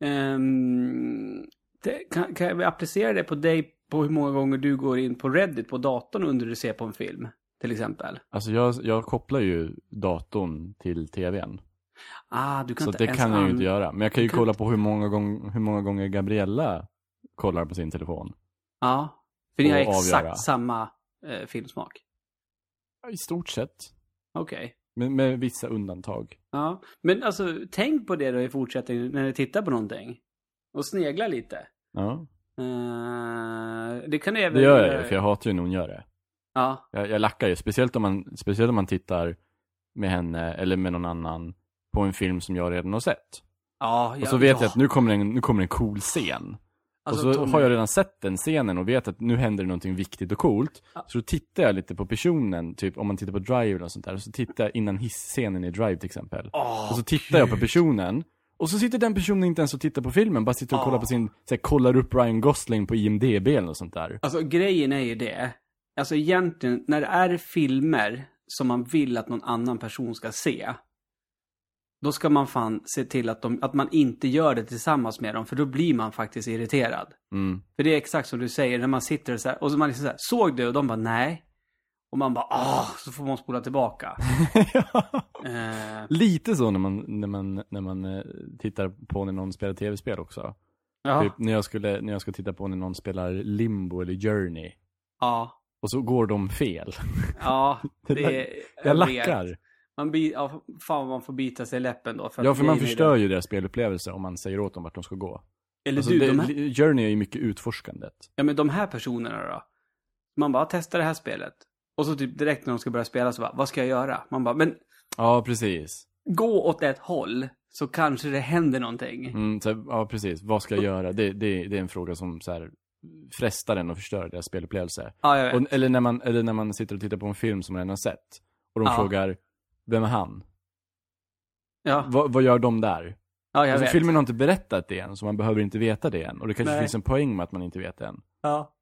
ehm, det, kan, kan vi applicera det på dig på hur många gånger du går in på Reddit på datorn under du ser på en film? Till exempel. Alltså jag, jag kopplar ju datorn till tvn. Ah, du kan Så inte det ens kan jag ju inte göra. Men jag kan ju kolla på hur många, gång, hur många gånger Gabriella kollar på sin telefon. Ja. För ni har exakt avgöra. samma eh, filmsmak. I stort sett. Okej. Med, med vissa undantag. Ja. Men alltså, tänk på det då i fortsättningen när ni tittar på någonting. Och snegla lite. Ja, Eh, det kan även... det gör jag ju, för jag hatar ju när hon gör det. Ja. Jag, jag lackar ju, speciellt om, man, speciellt om man tittar med henne eller med någon annan på en film som jag redan har sett. Ja, ja, och så vet ja. jag att nu kommer en, nu kommer en cool scen. Alltså, och så Tommy, har jag redan sett den scenen och vet att nu händer det någonting viktigt och coolt. Ja. Så då tittar jag lite på personen, typ om man tittar på Drive eller sånt där. Så tittar jag innan hissscenen i Drive till exempel. Åh, och så tittar jag på personen. Och så sitter den personen inte ens och tittar på filmen, bara sitter och kollar Ah. på sin, så här, kollar upp Ryan Gosling på IMDB eller något sånt där. Alltså grejen är ju det. Alltså egentligen, när det är filmer som man vill att någon annan person ska se. Då ska man fan se till att, de, att man inte gör det tillsammans med dem. För då blir man faktiskt irriterad. Mm. För det är exakt som du säger, när man sitter så här, och så man liksom så här, såg du? Och de bara, nej. Och man bara, ah, så får man spola tillbaka. *laughs* Eh, Lite så när man, när man, när man eh, tittar på när någon spelar tv-spel också. ja, Typ när jag, skulle, när jag ska titta på när någon spelar Limbo eller Journey. ja, Och så går de fel. ja, *laughs* det är... Jag vet. lackar. Man bi, ja, fan man får bita sig i läppen då. För Ja, för man förstör ju deras spelupplevelse om man säger åt dem vart de ska gå. Eller Alltså, du, det, de här, Journey är ju mycket utforskandet. ja men de här personerna då. Man bara, testa det här spelet. Och så typ direkt när de ska börja spela så bara, vad ska jag göra? Man bara, men Ja, precis. gå åt ett håll. Så kanske det händer någonting. Mm, så, ja, precis. Vad ska jag göra? Det, det, det är en fråga som så här, frestar en och förstör deras spelupplevelse. Ja, jag vet. Och, eller, när man, eller när man sitter och tittar på en film som man redan har sett. Och de Ja. frågar, vem är han? ja, Vad, vad gör de där? ja, jag Alltså, vet. filmen har inte berättat det än, så man behöver inte veta det än. Och det kanske Nej. finns en poäng med att man inte vet det än. Ja.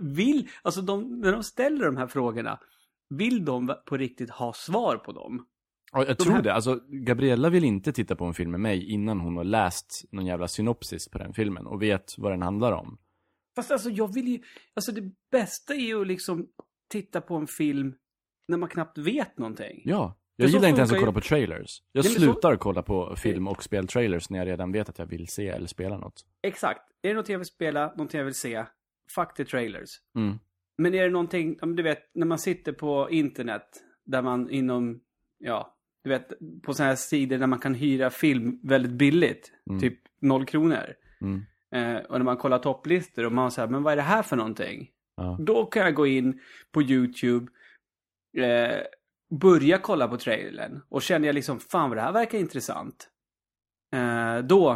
Vill, alltså de, när de ställer de här frågorna, vill de på riktigt ha svar på dem? Ja, jag De tror här- det. Alltså, Gabriella vill inte titta på en film med mig innan hon har läst någon jävla synopsis på den filmen och vet vad den handlar om. Fast alltså jag vill ju, alltså det bästa är ju att liksom titta på en film när man knappt vet någonting. Ja. Jag gillar inte ens att kolla på trailers. Jag Nej, men så- slutar kolla på film och speltrailers när jag redan vet att jag vill se eller spela något. Exakt. Är det någonting jag vill spela, någonting jag vill se, fuck the trailers. Mm. Men är det någonting, ja, du vet, när man sitter på internet, där man inom, ja, du vet, på sådana här sidor där man kan hyra film väldigt billigt, Mm. typ noll kronor. Mm. Eh, och när man kollar topplistor och man säger, men vad är det här för någonting? Ja. Då kan jag gå in på YouTube, eh, börja kolla på trailern och känner jag liksom, fan vad det här verkar intressant. Eh, då,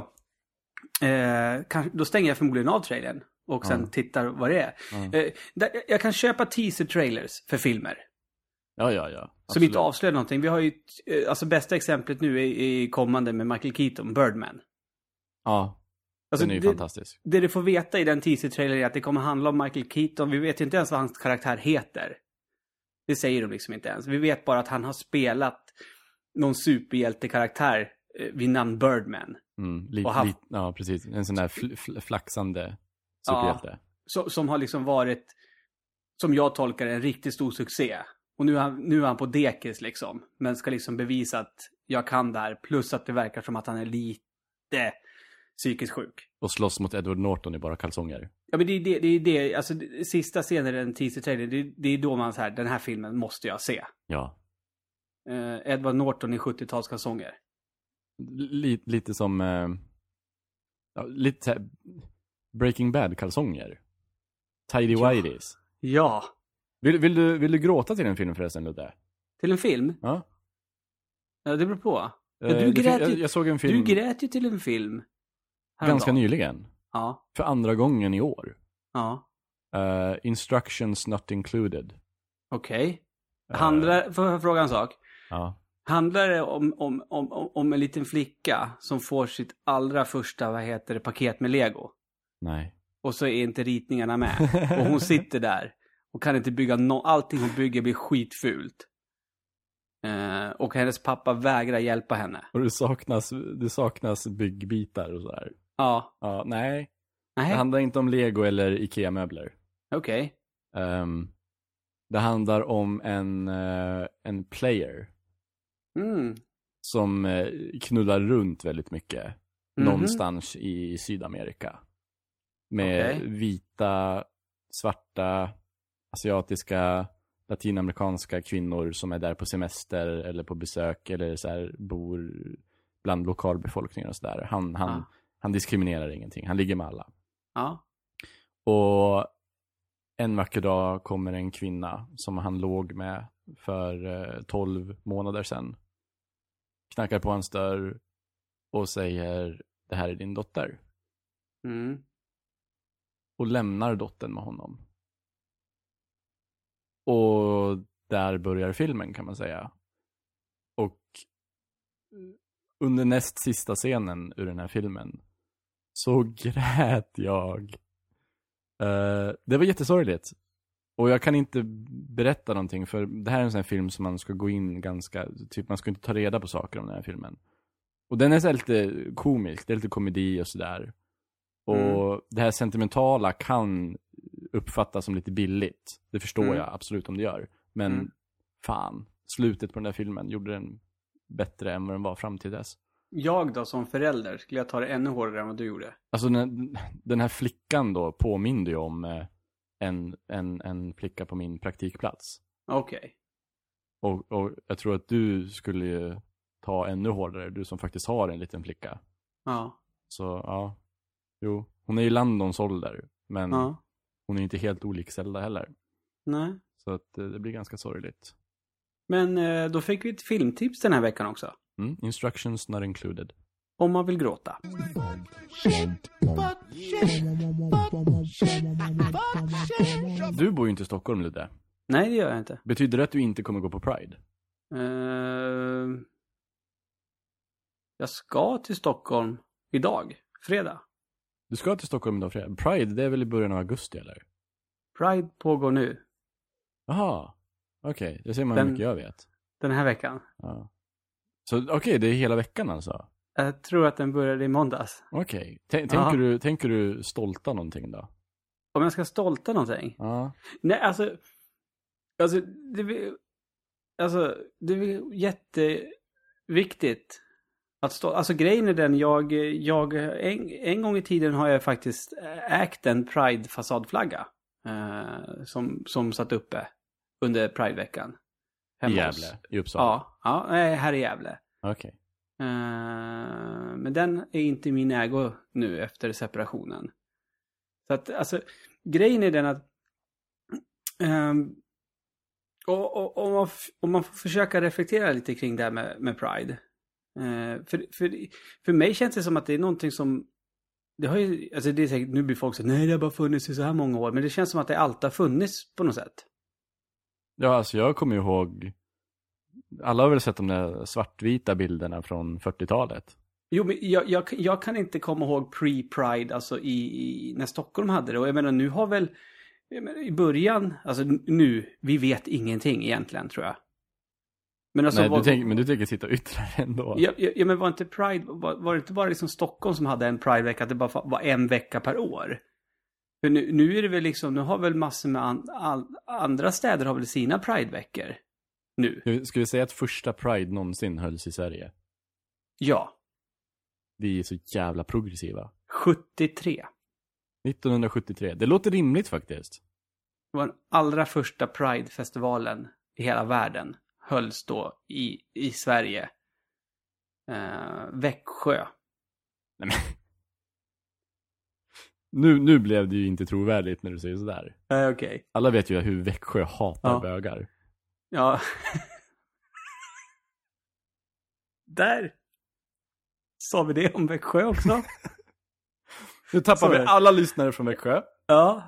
eh, kan, då stänger jag förmodligen av trailern och sen Ja. tittar vad det är. Ja. Eh, där, jag kan köpa teaser-trailers för filmer. Ja, ja, ja. Som Absolut. inte avslöjar någonting. Vi har ju, eh, alltså bästa exemplet nu är, är kommande med Michael Keaton, Birdman. Ja, Alltså, den är ju det, fantastisk. det du får veta i den teaser-trailern är att det kommer handla om Michael Keaton. Vi vet ju inte ens vad hans karaktär heter. Det säger de liksom inte ens. Vi vet bara att han har spelat någon superhjältekaraktär eh, vid namn Birdman. Mm. Och haft- lite, ja, precis. En sån där fl fl flaxande superhjälte. Så, som har liksom varit, som jag tolkar en riktigt stor succé. Och nu är, han, nu är han på dekis liksom. Men ska liksom bevisa att jag kan det här. Plus att det verkar som att han är lite psykiskt sjuk. Och slåss mot Edward Norton i bara kalsonger. Ja men det är det, det, är det alltså sista scenen i den teaser-trailern, det, det är då man så här, den här filmen måste jag se. Ja. Eh, Edward Norton i 70-talskalsonger. Lite, lite som... Eh, ja, lite Breaking Bad-kalsonger. Tidy Ja. Whities. Ja. Vill, vill, du, vill du gråta till den filmen förresten, Ludde? Till en film? Ja. Ja, det beror på. Eh, du grät ju- jag, jag såg en film Du grät ju till en film. Ganska nyligen. Ja. För andra gången i år. Ja. Eh, instructions not included. Okej. Eh, Handlar, får jag fråga en sak? Ja. Handlar det om, om, om, om- en liten flicka som får sitt allra första, vad heter det, paket med lego? Nej. Och så är inte ritningarna med. *laughs* Och hon sitter där och kan inte bygga no Allting hon bygger blir skitfult. Eh, och hennes pappa vägrar hjälpa henne. Och det saknas, det saknas byggbitar och sådär. Ja. Ja, nej. Det Nej, handlar inte om lego eller Ikea-möbler. okej. Ehm, det handlar om en, eh, en player Mm. som eh, knullar runt väldigt mycket. Mhm. Någonstans i Sydamerika. Med Okej. vita, svarta, asiatiska, latinamerikanska kvinnor som är där på semester eller på besök eller så här, bor bland lokalbefolkningen och sådär. Han, han, Ah. Han diskriminerar ingenting. Han ligger med alla. Ja. Och en vacker dag kommer en kvinna som han låg med för eh, 12 månader sedan. Knackar på hans dörr och säger det här är din dotter. Mm. Och lämnar dottern med honom. Och där börjar filmen kan man säga. Och under näst sista scenen ur den här filmen så grät jag. Eh, det var jättesorgligt. Och jag kan inte berätta någonting för det här är en sån här film som man ska gå in ganska, typ man ska inte ta reda på saker om den här filmen. Och den är så lite komisk, det är lite komedi och sådär. Och Mm. det här sentimentala kan uppfattas som lite billigt. Det förstår Mm. jag absolut om det gör. Men Mm. fan, slutet på den där filmen gjorde den bättre än vad den var fram till dess. Jag då som förälder, skulle jag ta det ännu hårdare än vad du gjorde? Alltså den, den här flickan då påminde ju om eh, en, en, en flicka på min praktikplats. Okej. Och, och jag tror att du skulle ju ta ännu hårdare, du som faktiskt har en liten flicka. Ja. Så ja, jo, hon är i Landons ålder, men Ja. hon är inte helt olik Zelda heller. Nej. Så att eh, det blir ganska sorgligt. Men eh, då fick vi ett filmtips den här veckan också. Mm, instructions not included. Om man vill gråta. Du bor ju inte i Stockholm Ludde. Nej, det gör jag inte. Betyder det att du inte kommer gå på Pride? Eh, jag ska till Stockholm idag, fredag. Du ska till Stockholm idag fredag. Pride, det är väl i början av augusti eller? Pride pågår nu, Jaha, okej. Det ser man hur Den- mycket jag vet. den här veckan. Ja. Så okej, det är hela veckan alltså? Jag tror att den började i måndags. Okej. Ja. Tänker, du, tänker du stolta någonting då? Om jag ska stolta någonting? Ja. Nej, alltså... Alltså, det Alltså, det är jätteviktigt att stå... Alltså grejen är den, jag... jag en, en gång i tiden har jag faktiskt ägt en Pride-fasadflagga. Eh, som, som satt uppe under Pride-veckan. I Hemma hos- Gävle, i Uppsala? Ja, ja, nej, här i Gävle. Okej. Eh, men den är inte i min ägo nu efter separationen. Så att, alltså, grejen är den att ehm, och, och, om, man, om man får försöka reflektera lite kring det här med, med Pride. Eh, för, för, för mig känns det som att det är någonting som det har ju, alltså det är säkert, nu blir folk så nej det har bara funnits i så här många år, men det känns som att det alltid har funnits på något sätt. Ja, alltså jag kommer ihåg... Alla har väl sett de där svartvita bilderna från 40-talet? Jo, men jag, jag, jag kan inte komma ihåg pre-Pride, alltså i, i, när Stockholm hade det. Och jag menar, nu har väl, menar, i början, alltså nu, vi vet ingenting egentligen tror jag. Men alltså, Nej, vad, du tänker, men du tänker sitta det ändå? ja, ja, ja, men var inte Pride, var, var det inte bara liksom Stockholm som hade en Pride-vecka, att det bara var en vecka per år? För nu, nu är det väl liksom, nu har väl massor med an, all, andra städer har väl sina Pride-veckor nu? Ska vi- säga att första Pride någonsin hölls i Sverige? Ja, Vi är så jävla progressiva. 73. 1973. Det låter rimligt faktiskt. Det var den allra första Pride-festivalen i hela världen. Hölls då i, i Sverige. Eh, Växjö. Nej, men... nu, nu blev det ju inte trovärdigt när du säger sådär. Eh, Okej. Alla vet ju hur Växjö hatar Ja. bögar. Ja. Där. Sa vi det om Växjö också? *laughs* Nu tappar Så vi alla lyssnare från Växjö. ja,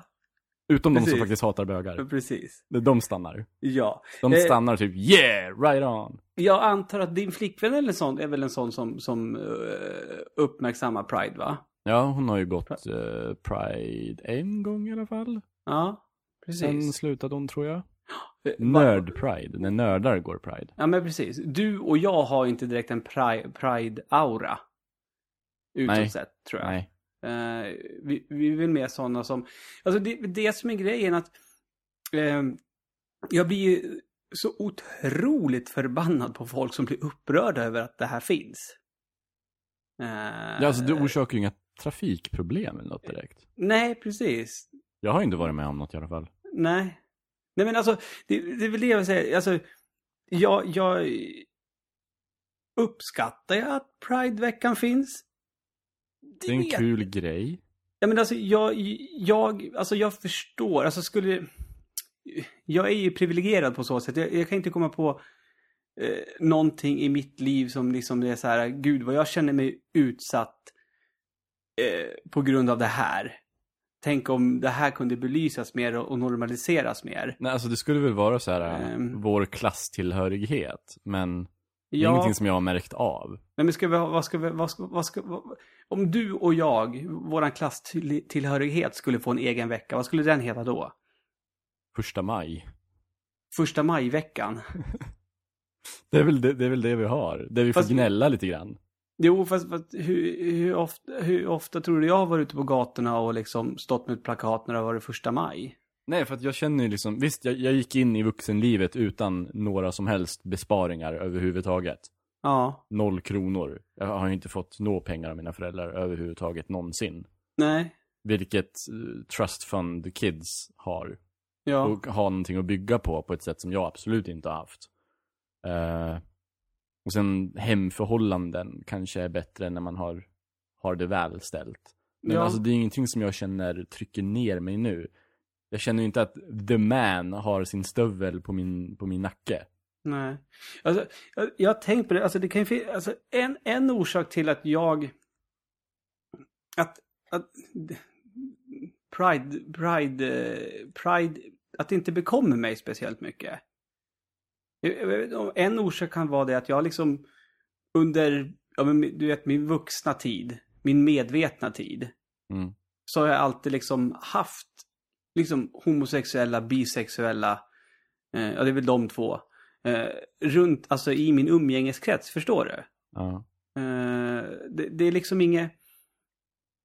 Utom de som Precis. faktiskt hatar bögar. precis. De stannar. Ja. De Eh, stannar typ yeah, right on. Jag antar att din flickvän eller sån är väl en sån som, som eh, uppmärksammar Pride, va? Ja, hon har ju gått eh, Pride en gång i alla fall. Ja, Sen precis. slutade hon tror jag. Eh, Nörd-Pride, när nördar går Pride. Ja, men precis. Du och jag har inte direkt en pri- Pride-aura. Utåt sett, tror jag. Nej. Eh, vi, vi är väl mer sådana som... Alltså det, det som är grejen att... eh, jag blir ju så otroligt förbannad på folk som blir upprörda över att det här finns. Eh, Ja, alltså det orsakar ju inga trafikproblem eller något direkt. Nej, precis. Jag har inte varit med om något i alla fall. Nej. Nej men alltså, det, det är väl det jag vill säga. Alltså, jag, jag uppskattar jag att Pride-veckan finns. Det är en vet- kul grej. Ja men alltså jag, jag, alltså jag förstår, alltså skulle... Jag är ju privilegierad på så sätt. Jag, jag kan inte komma på eh, någonting i mitt liv som liksom är så här, gud vad jag känner mig utsatt eh, på grund av det här. Tänk om det här kunde belysas mer och, normaliseras mer. Nej, alltså det skulle väl vara så här Ehm. vår klasstillhörighet. Men det är Ja. ingenting som jag har märkt av. Nej men ska vi vad ska vi, vad ska, vad ska, vad, om du och jag, våran klasstillhörighet skulle få en egen vecka, vad skulle den heta då? Första maj. Första majveckan. *laughs* Det är väl det, det, är väl det vi har. Det vi får Fast- gnälla lite grann. Jo, fast, fast hur, hur, ofta, hur ofta tror du jag har varit ute på gatorna och liksom stått med ett plakat när det har varit första maj? Nej, för att jag känner ju liksom, visst jag, jag gick in i vuxenlivet utan några som helst besparingar överhuvudtaget. Ja, Noll kronor. Jag har ju inte fått nå pengar av mina föräldrar överhuvudtaget någonsin. nej, Vilket eh, Trust Fund Kids har. ja, Och har någonting att bygga på på ett sätt som jag absolut inte har haft. Eh, och sen hemförhållanden kanske är bättre när man har, har det väl ställt. Men Ja. alltså det är ingenting som jag känner trycker ner mig nu. Jag känner ju inte att the man har sin stövel på min, på min nacke. Nej. Alltså, jag, jag har tänkt på det. Alltså, det kan ju fin- alltså, en, en orsak till att jag... Att... att Pride... Pride... Pride... Att det inte bekommer mig speciellt mycket. Jag- jag vet inte om- En orsak kan vara det att jag liksom under, ja men du vet min vuxna tid, min medvetna tid, Mm. så har jag alltid liksom haft liksom homosexuella, bisexuella, eh, ja det är väl de två, eh, runt, alltså i min umgängeskrets, förstår du? Ja. Eh, det, det är liksom inget,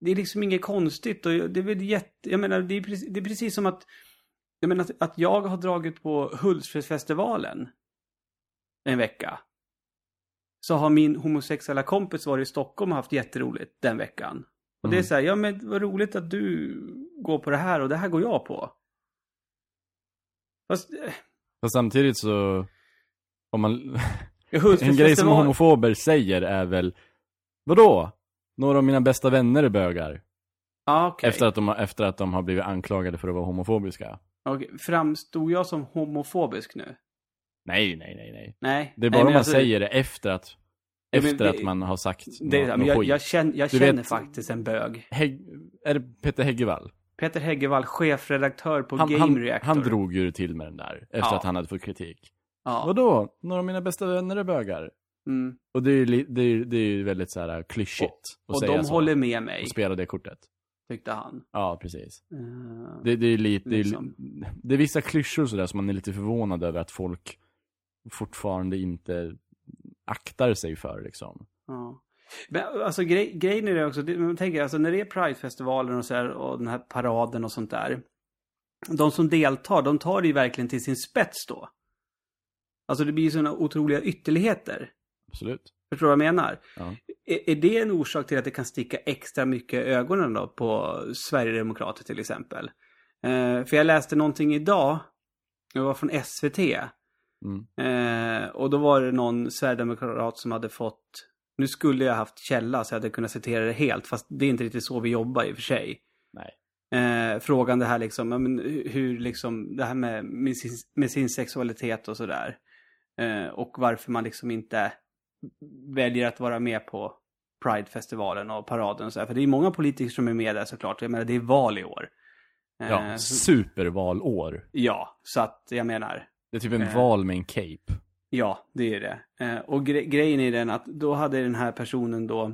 det är liksom inget konstigt och det är väl jätte, jag menar det är precis, det är precis som att, jag menar att, att jag har dragit på Hultsfredsfestivalen en vecka. Så har min homosexuella kompis varit i Stockholm och haft jätteroligt den veckan. Och det är Mm. så här, ja men vad roligt att du går på det här och det här går jag på. Fast, eh, Fast samtidigt så, om man, *laughs* en grej som homofober säger är väl, vadå? Några av mina bästa vänner är bögar. Ja, okej. Efter, att de, efter att de har blivit anklagade för att vara homofobiska. Okej, Framstod jag som homofobisk nu? Nej, nej, nej, nej. Nej. Det är Nej, bara men man alltså, säger det efter att, men efter det- att man har sagt Det, nå- men något jag, jag känner, jag känner vet- faktiskt en bög. Hägg, är det Peter Häggevall? Peter Häggevall, chefredaktör på Han, Game han, Reactor. han drog ju till med den där, efter Ja. att han hade fått kritik. Ja. Vadå? Några av mina bästa vänner är bögar. Mm. Och det är ju det är, det är väldigt så här klyschigt att Och säga de så. håller med mig, Och spela det kortet. tyckte han. Ja, precis. Eh, Det, det är lite, det, är, Liksom. det är vissa klyschor sådär som man är lite förvånad över att folk fortfarande inte aktar sig för liksom. Ja. Men alltså grej, grejen är det också, det, man tänker alltså när det är Pridefestivalen och så här och den här paraden och sånt där. De som deltar, de tar det ju verkligen till sin spets då. Alltså det blir ju sådana otroliga ytterligheter. Absolut. Förstår du vad jag menar? Ja. Är, är det en orsak till att det kan sticka extra mycket i ögonen då på Sverigedemokrater till exempel? Eh, för jag läste någonting idag, det var från SVT. Mm. Eh, och då var det någon Sverigedemokrat som hade fått, nu skulle jag haft källa så jag hade kunnat citera det helt, fast det är inte riktigt så vi jobbar i och för sig. Nej. Eh, frågan det här liksom, men hur liksom, det här med, med, sin, med sin sexualitet och sådär. Eh, och varför man liksom inte väljer att vara med på Pride-festivalen och paraden och så här. För det är många politiker som är med där såklart. Jag menar, det är val i år. Eh, Ja, så, supervalår. ja, så att jag menar, Det är typ en Eh. val med en cape. Ja, det är det. Eh, och gre grejen är den att då hade den här personen då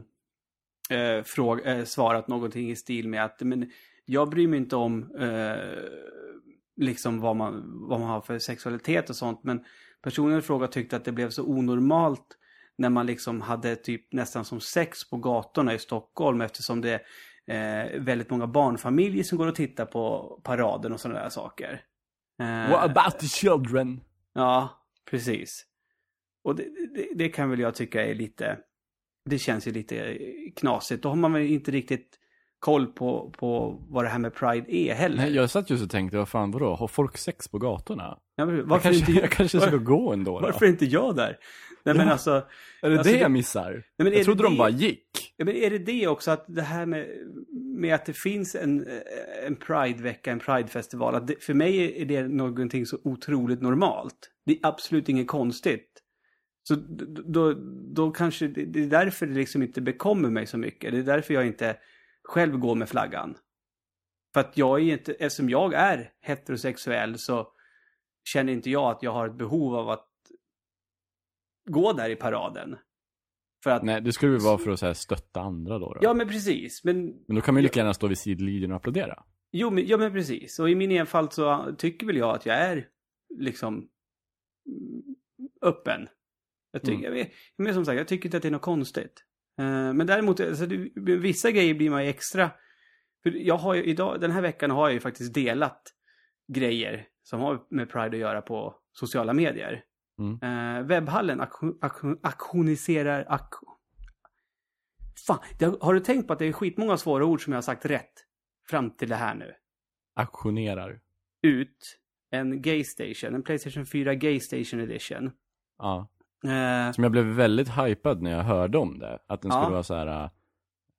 eh, fråg eh, svarat någonting i stil med att men jag bryr mig inte om eh, liksom vad man, vad man har för sexualitet och sånt. Men personen i fråga tyckte att det blev så onormalt när man liksom hade typ nästan som sex på gatorna i Stockholm eftersom det är eh, väldigt många barnfamiljer som går och tittar på paraden och sådana där saker. Eh, What about the children? Ja, precis. Och det, det, det kan väl jag tycka är lite... Det känns ju lite knasigt. Då har man väl inte riktigt koll på, på vad det här med Pride är heller. Nej, jag satt just och tänkte, vad fan vadå? Har folk sex på gatorna? Ja, men Jag varför, kanske, inte, jag *laughs* kanske ska gå ändå då. varför är inte jag där? Nej men Ja. alltså... Är det Alltså, det jag missar? Nej, men jag trodde det de bara gick. Ja, men är det det också att det här med, med att det finns en, en Pride-vecka, en Pride-festival, att det, för mig är det någonting så otroligt normalt. Det är absolut inget konstigt. Så då, då kanske, det det är därför det liksom inte bekommer mig så mycket. Det är därför jag inte själv går med flaggan. För att jag är inte, eftersom jag är heterosexuell så känner inte jag att jag har ett behov av att gå där i paraden. För att, Nej, det skulle väl vara för att så här, stötta andra då. då. ja men precis. Men Men då kan man ju lika gärna stå vid sidlinjen och applådera. Jo, men, ja, men precis. Och i min enfald så tycker väl jag att jag är liksom mm, öppen. Jag tycker, Mm. jag, men som sagt, jag tycker inte att det är något konstigt. Eh, men däremot, alltså, vissa grejer blir man ju extra... För jag har ju idag, den här veckan har jag ju faktiskt delat grejer som har med Pride att göra på sociala medier. Mm. Eh, webbhallen aktion, aktioniserar... Ak, fan, har du tänkt på att det är skitmånga svåra ord som jag har sagt rätt fram till det här nu? Aktionerar. ut en Gay Station, en Playstation 4 Gay Station Edition. Ja. Eh, Som jag blev väldigt hypad när jag hörde om det. Att den Ja. skulle vara så här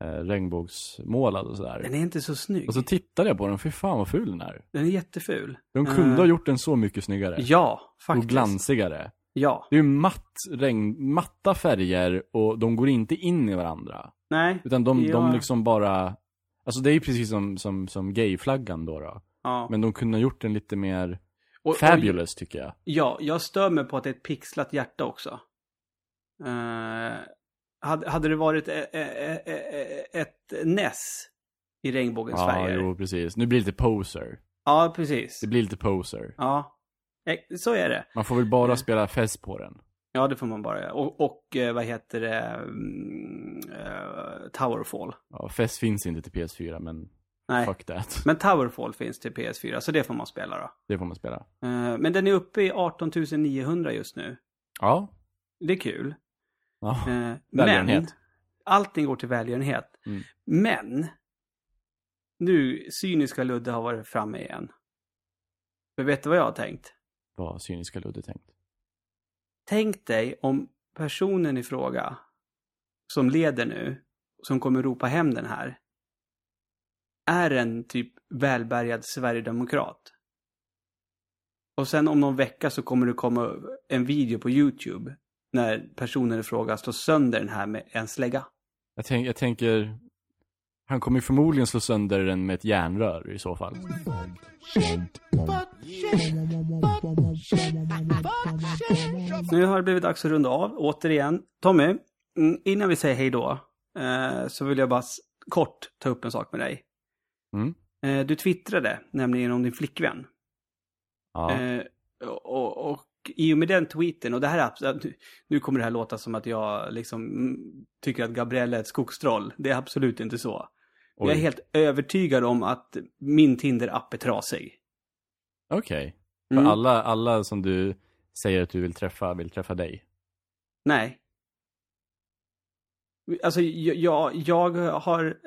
äh, regnbågsmålad och sådär. den är inte så snygg. Och så tittade jag på den, fy fan vad ful den är. Den är jätteful. De kunde Eh, ha gjort den så mycket snyggare. Ja, och faktiskt. glansigare. Ja. Det är ju matt regn, matta färger och de går inte in i varandra. Nej. Utan de, Ja. de liksom bara, alltså det är ju precis som, som, som gayflaggan då, då. Ja. Men de kunde ha gjort den lite mer Och- och- fabulous tycker jag. Ja, jag stör mig på att det är ett pixlat hjärta också. Eh, hade, hade det varit e- e- e- e- ett NES i regnbågens Ja, färger. jo precis. Nu blir det lite poser. Ja, precis. Det blir lite poser. Ja, Eh, så är det. Man får väl bara Mm. spela fest på den. Ja, det får man bara göra. Och, och eh, vad heter det? Mm, eh, Towerfall. Ja, fest finns inte till PS4, men Nej, fuck that. men Towerfall finns till PS4, så det får man spela då. Det får man spela. Eh, men den är uppe i 18 900 just nu. Ja. Det är kul. ja. Men Välgörenhet. allting går till välgörenhet. Mm. Men nu, cyniska Ludde har varit framme igen. För vet du vad jag har tänkt? Vad cyniska Ludde tänkt. Tänk dig om personen i fråga som leder nu, som kommer ropa hem den här, är en typ välbärgad sverigedemokrat. Och sen om någon vecka så kommer det komma en video på YouTube när personen i fråga slår sönder den här med en slägga. Jag, tänk, jag tänker, han kommer förmodligen slå sönder den med ett järnrör i så fall. Nu har det blivit dags att runda av, återigen. Tommy, mm, innan vi säger hej då, eh, så vill jag bara kort ta upp en sak med dig. Mm. Eh, du twittrade nämligen om din flickvän. Ja. Eh, och, och i och med den tweeten, och det här är nu- kommer det här låta som att jag liksom tycker att Gabriella är ett skogstroll. Det är absolut inte så. Jag är Oj. helt övertygad om att min Tinder-app är trasig. Okej. För Mm. alla, alla som du säger att du vill träffa, vill träffa dig. Nej. Alltså jag, jag, har,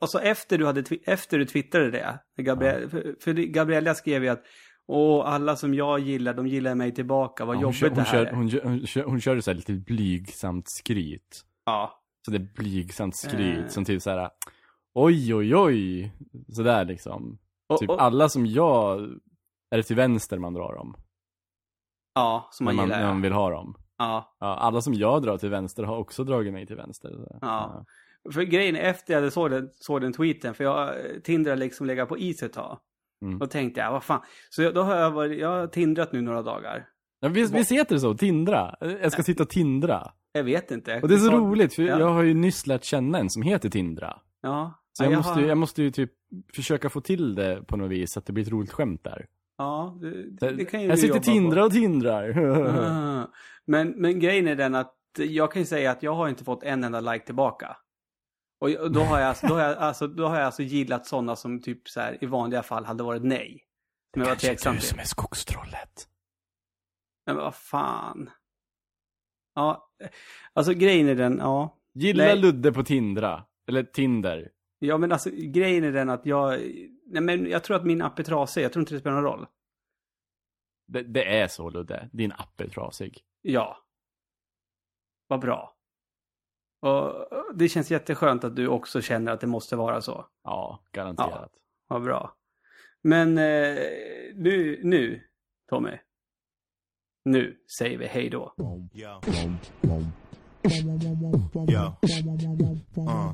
alltså efter du hade, efter du twittrade det, Gabriel, för, för Gabriella skrev ju att Åh, alla som jag gillar, de gillar mig tillbaka, vad Ja, jobbigt kör, det här kör, är. hon, hon, kör, hon körde så här lite blygsamt skryt. Ja. Så det är blygsamt skryt Eh. som typ så här. Oj, oj, oj. Sådär liksom. Och, Typ och, alla som jag, är det till vänster man drar dem? ja, som man, man, gillar. när man vill ha dem. Ja. Ja, alla som jag drar till vänster har också dragit mig till vänster. Så. Ja. För grejen efter jag såg den, såg den tweeten, för jag, Tinder har liksom legat på is ett tag. Mm. Då tänkte jag, vad fan. Så jag, då har jag varit, jag har tindrat nu några dagar. Ja, visst, visst heter det så? Tindra? Jag ska sitta och tindra. Jag vet inte. Och det är så roligt, för Ja. jag har ju nyss lärt känna en som heter Tindra. Ja. Så ja, jag, måste, har- ju, jag måste ju typ försöka få till det på något vis, så att det blir ett roligt skämt där. Ja, det, det kan ju jag sitter Tindra på. och tindrar. *laughs* *laughs* Men, men grejen är den att jag kan ju säga att jag har inte fått en enda like tillbaka. Och då har jag, alltså- då har jag, alltså, då har jag alltså gillat sådana som typ så här i vanliga fall hade varit nej. Men jag var tveksam till. är skogstrollet. Men vad fan. Ja, alltså grejen är den, ja. Gilla Nej. Ludde på Tindra. Eller Tinder. Ja men alltså grejen är den att jag, nej men jag tror att min app är trasig, jag tror inte det spelar någon roll. Det, det är så Ludde. Din app är trasig. Ja. Vad bra. Och det känns jätteskönt att du också känner att det måste vara så. Ja, garanterat. Vad bra. Men eh, nu, nu, Tommy. Nu säger vi hej då. Yo. Uh.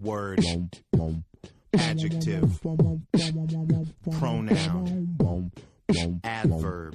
Word. Adjective. Pronoun. Adverb.